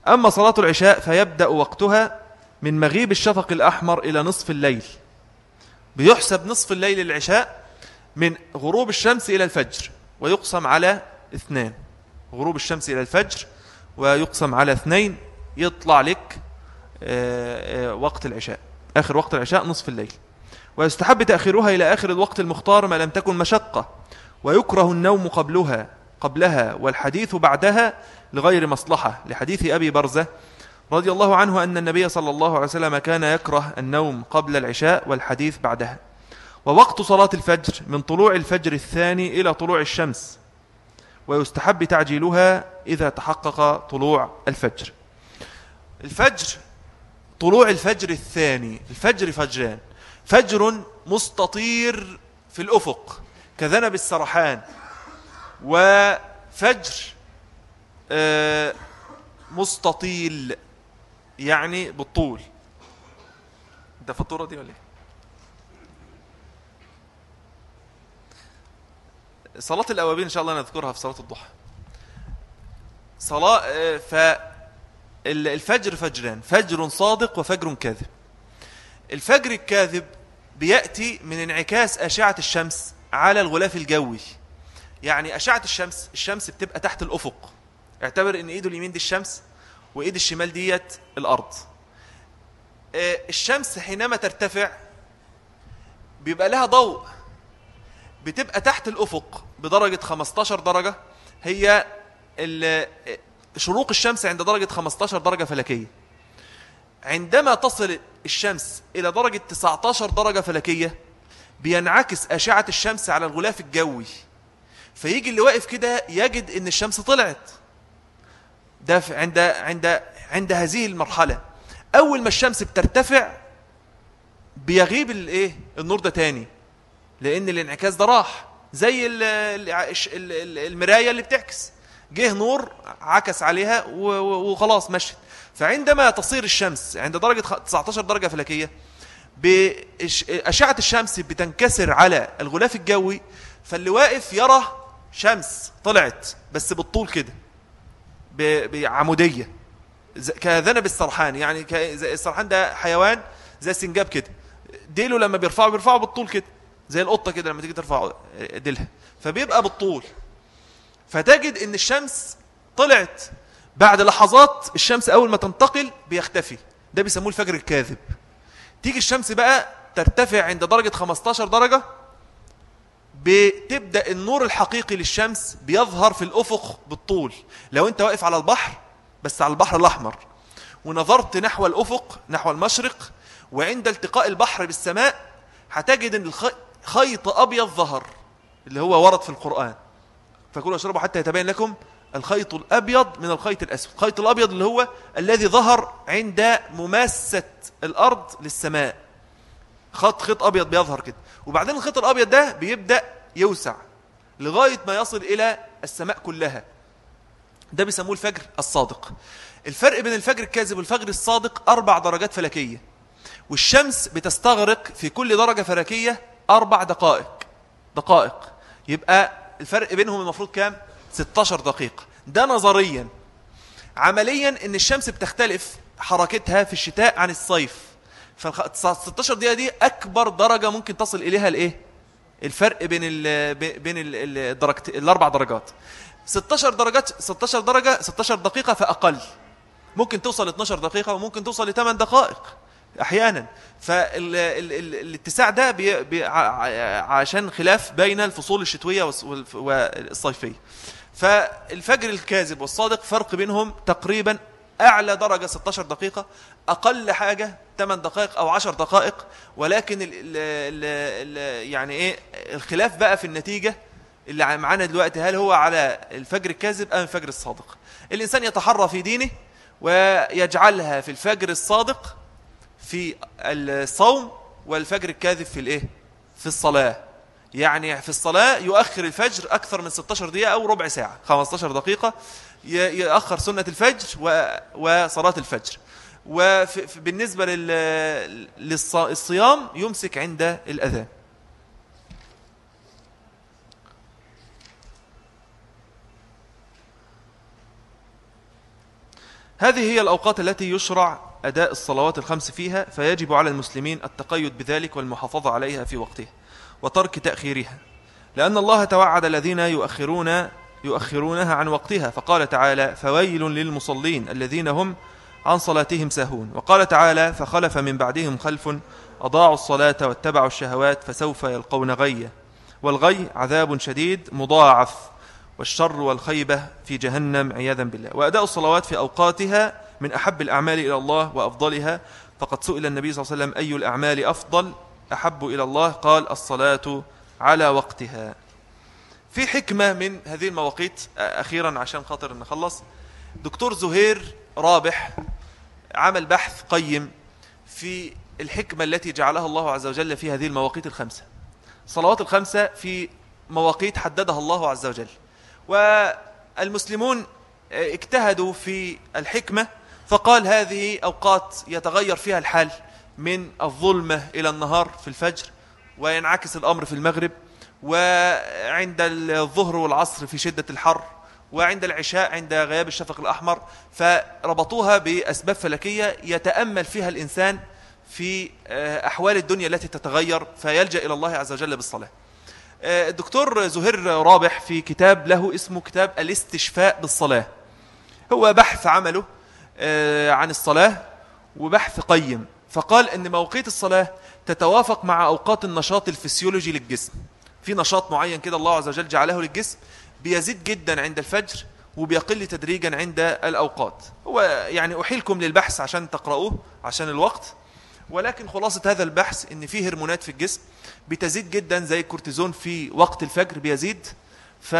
أما صلاة العشاء فيبدأ وقتها من مغيب الشفق الأحمر إلى نصف الليل. بيحسب نصف الليل العشاء من غروب الشمس إلى الفجر ويقسم على اثنان غروب الشمس إلى الفجر ويقسم على اثنين يطلع لك آه، آه، وقت العشاء. آخر وقت العشاء نصف الليل. ويستحب تأخيرها إلى آخر الوقت المختار ما لم تكن مشقة. ويكره النوم قبلها قبلها والحديث بعدها لغير مصلحة لحديث أبي برزة رضي الله عنه أن النبي صلى الله عليه وسلم كان يكره النوم قبل العشاء والحديث بعدها ووقت صلاة الفجر من طلوع الفجر الثاني إلى طلوع الشمس ويستحب تعجيلها إذا تحقق طلوع الفجر. الفجر طلوع الفجر الثاني الفجر فجران فجر مستطير في الأفق كذنب السرحان وفجر مستطيل يعني بالطول. ده فطورة دي ولا إيه؟ صلاة الأوابين إن شاء الله نذكرها في صلاة الضحى. صلاة آه، ف الفجر فجران فجر صادق وفجر كاذب. الفجر الكاذب بيأتي من انعكاس أشعة الشمس على الغلاف الجوي. يعني أشعة الشمس الشمس بتبقى تحت الأفق. اعتبر ان ايده اليمين دي الشمس وايد الشمال ديت الأرض. آه، الشمس حينما ترتفع بيبقى لها ضوء بتبقى تحت الأفق بدرجة 15 درجة هي شروق الشمس عند درجة 15 درجة فلكية. عندما تصل الشمس إلى درجة 19 درجة فلكية بينعكس أشعة الشمس على الغلاف الجوي. فيجي اللي واقف كده يجد إن الشمس طلعت. ده عند عند عند هذه المرحلة. أول ما الشمس بترتفع بيغيب الايه النور ده تاني لأن الانعكاس ده راح. زي المراية اللي بتعكس. جه نور عكس عليها وخلاص مشت فعندما تصير الشمس عند درجة 19 درجة فلكية أشعة الشمس بتنكسر على الغلاف الجوي فاللي واقف يرى شمس طلعت بس بالطول كده. بعمودية كذنب السرحان. يعني السرحان ده حيوان زي السنجاب كده. ديله لما بيرفعه بيرفعه بالطول كده. زي القطة كده لما تيجي ترفع ديلها. فبيبقى بالطول. فتجد إن الشمس طلعت بعد لحظات الشمس أول ما تنتقل بيختفي. ده بيسموه الفجر الكاذب. تيجي الشمس بقى ترتفع عند درجة 15 درجة بتبدأ النور الحقيقي للشمس بيظهر في الأفق بالطول. لو أنت واقف على البحر بس على البحر الأحمر ونظرت نحو الأفق نحو المشرق وعند التقاء البحر بالسماء هتجد أن خيط أبيض ظهر اللي هو ورد في القرآن. فكلوا واشربوا حتى يتبين لكم الخيط الأبيض من الخيط الأسود. الخيط الأبيض اللي هو الذي ظهر عند مماسة الأرض للسماء. خط خيط أبيض بيظهر كده. وبعدين الخيط الأبيض ده بيبدأ يوسع لغاية ما يصل إلى السماء كلها. ده بيسموه الفجر الصادق. الفرق بين الفجر الكاذب والفجر الصادق أربع درجات فلكية والشمس بتستغرق في كل درجة فلكية أربع دقائق. دقائق. يبقى الفرق بينهم المفروض كام؟ 16 دقيقة. ده نظريا. عمليا إن الشمس بتختلف حركتها في الشتاء عن الصيف. ف 16 دقيقة دي أكبر درجة ممكن تصل إليها الإيه؟ الفرق بين ال بين الدرجت الأربع درجات. 16 درجات 16 درجة 16 دقيقة فأقل. ممكن توصل 12 دقيقة وممكن توصل ل 8 دقائق أحيانا. فالاتساع ده بي بي عشان خلاف بين الفصول الشتوية والصيفية. فالفجر الكاذب والصادق فرق بينهم تقريبا أعلى درجة 16 دقيقة. أقل حاجة 8 دقائق أو 10 دقائق ولكن ال ال ال يعني إيه الخلاف بقى في النتيجة اللي معانا دلوقتي هل هو على الفجر الكاذب أم الفجر الصادق؟ الإنسان يتحرى في دينه ويجعلها في الفجر الصادق في الصوم والفجر الكاذب في الإيه؟ في الصلاة. يعني في الصلاة يؤخر الفجر أكثر من 16 دقيقة أو ربع ساعة 15 دقيقة يأخر سنة الفجر وصلاة الفجر. وبالنسبة للصيام يمسك عند الأذان. هذه هي الأوقات التي يشرع أداء الصلوات الخمس فيها فيجب على المسلمين التقيد بذلك والمحافظة عليها في وقتها وترك تأخيرها. لأن الله توعد الذين يؤخرون يؤخرونها عن وقتها فقال تعالى فويل للمصلين الذين هم عن صلاتهم ساهون. وقال تعالى فخلف من بعدهم خلف أضاعوا الصلاة واتبعوا الشهوات فسوف يلقون غيا والغي عذاب شديد مضاعف والشر والخيبة في جهنم عياذا بالله. وأداء الصلوات في أوقاتها من أحب الأعمال إلى الله وأفضلها. فقد سئل النبي صلى الله عليه وسلم أي الأعمال أفضل؟ أحب إلى الله؟ قال الصلاة على وقتها. في حكمة من هذه المواقيت أخيرا عشان خاطر نخلص. دكتور زهير رابح عمل بحث قيم في الحكمة التي جعلها الله عز وجل في هذه المواقيت الخمسة. صلوات الخمسة في مواقيت حددها الله عز وجل. والمسلمون اجتهدوا في الحكمة فقال هذه أوقات يتغير فيها الحال من الظلمة إلى النهار في الفجر وينعكس الأمر في المغرب وعند الظهر والعصر في شدة الحر وعند العشاء عند غياب الشفق الأحمر فربطوها بأسباب فلكية يتأمل فيها الإنسان في آه، أحوال الدنيا التي تتغير فيلجأ إلى الله عز وجل بالصلاة. آه، الدكتور زهير رابح في كتاب له اسمه كتاب الاستشفاء بالصلاة. هو بحث عمله آه، عن الصلاة وبحث قيم. فقال أن مواقيت الصلاة تتوافق مع أوقات النشاط الفسيولوجي للجسم. في نشاط معين كده الله عز وجل جعله للجسم بيزيد جدا عند الفجر وبيقل تدريجا عند الأوقات. هو يعني أحيلكم للبحث عشان تقرأوه عشان الوقت. ولكن خلاصة هذا البحث إن في هرمونات في الجسم بتزيد جدا زي الكورتيزون في وقت الفجر بيزيد ف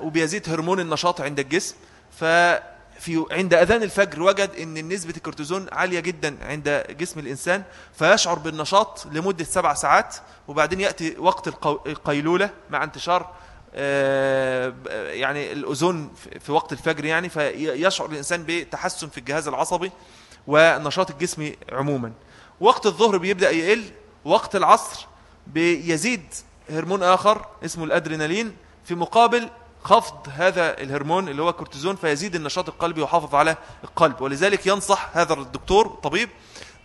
وبيزيد هرمون النشاط عند الجسم. ففي عند أذان الفجر وجد إن نسبة الكورتيزون عالية جدا عند جسم الإنسان فيشعر بالنشاط لمدة سبع ساعات وبعدين يأتي وقت القيلولة مع انتشار يعني الأوزون في وقت الفجر يعني فيشعر الإنسان بتحسن في الجهاز العصبي والنشاط الجسمي عموما. وقت الظهر بيبدأ يقل وقت العصر بيزيد هرمون آخر اسمه الأدرينالين في مقابل خفض هذا الهرمون اللي هو الكورتيزون فيزيد النشاط القلبي ويحافظ على القلب. ولذلك ينصح هذا الدكتور طبيب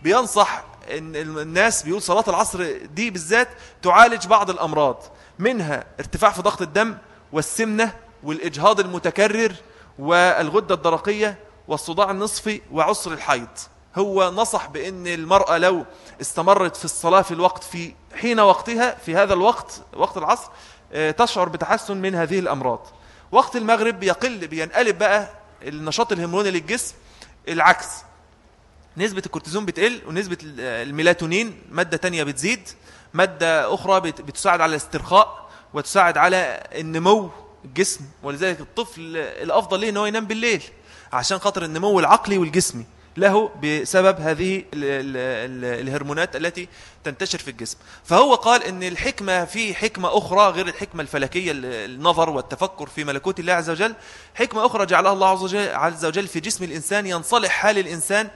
بينصح إن الناس بيقول صلاة العصر دي بالذات تعالج بعض الأمراض. منها ارتفاع في ضغط الدم والسمنة والإجهاض المتكرر والغدة الدرقية والصداع النصفي وعسر الحيض. هو نصح بأن المرأة لو استمرت في الصلاة في الوقت في حين وقتها في هذا الوقت وقت العصر آه، تشعر بتحسن من هذه الأمراض. وقت المغرب يقل بينقلب بقى النشاط الهرموني للجسم العكس. نسبة الكورتيزون بتقل ونسبة الميلاتونين مادة تانية بتزيد. مادة أخرى بتساعد على الاسترخاء وتساعد على النمو الجسم ولذلك الطفل الأفضل ليه أنه ينام بالليل عشان خاطر النمو العقلي والجسمي له بسبب هذه الهرمونات التي تنتشر في الجسم. فهو قال إن الحكمة في حكمة أخرى غير الحكمة الفلكية النظر والتفكر في ملكوت الله عز وجل حكمة أخرى جعلها الله عز وجل في جسم الإنسان ينصلح حال الإنسان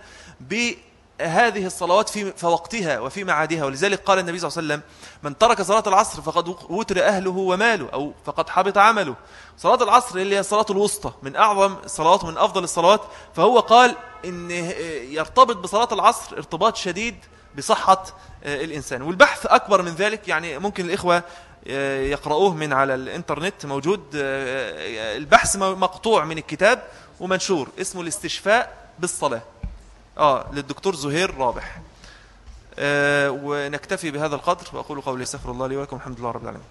هذه الصلوات في وقتها وفي معادها ولذلك قال النبي صلى الله عليه وسلم من ترك صلاة العصر فقد وتر أهله وماله أو فقد حبط عمله. صلاة العصر اللي هي الصلاة الوسطى من أعظم الصلوات ومن أفضل الصلوات. فهو قال إن يرتبط بصلاة العصر ارتباط شديد بصحة آه، الإنسان. والبحث أكبر من ذلك يعني ممكن الإخوة آه، يقرؤوه من على الإنترنت موجود آه، البحث مقطوع من الكتاب ومنشور اسمه الاستشفاء بالصلاة. آه للدكتور زهير رابح. آه ونكتفي بهذا القدر وأقول قولي استغفر الله لي ولكم الحمد لله رب العالمين.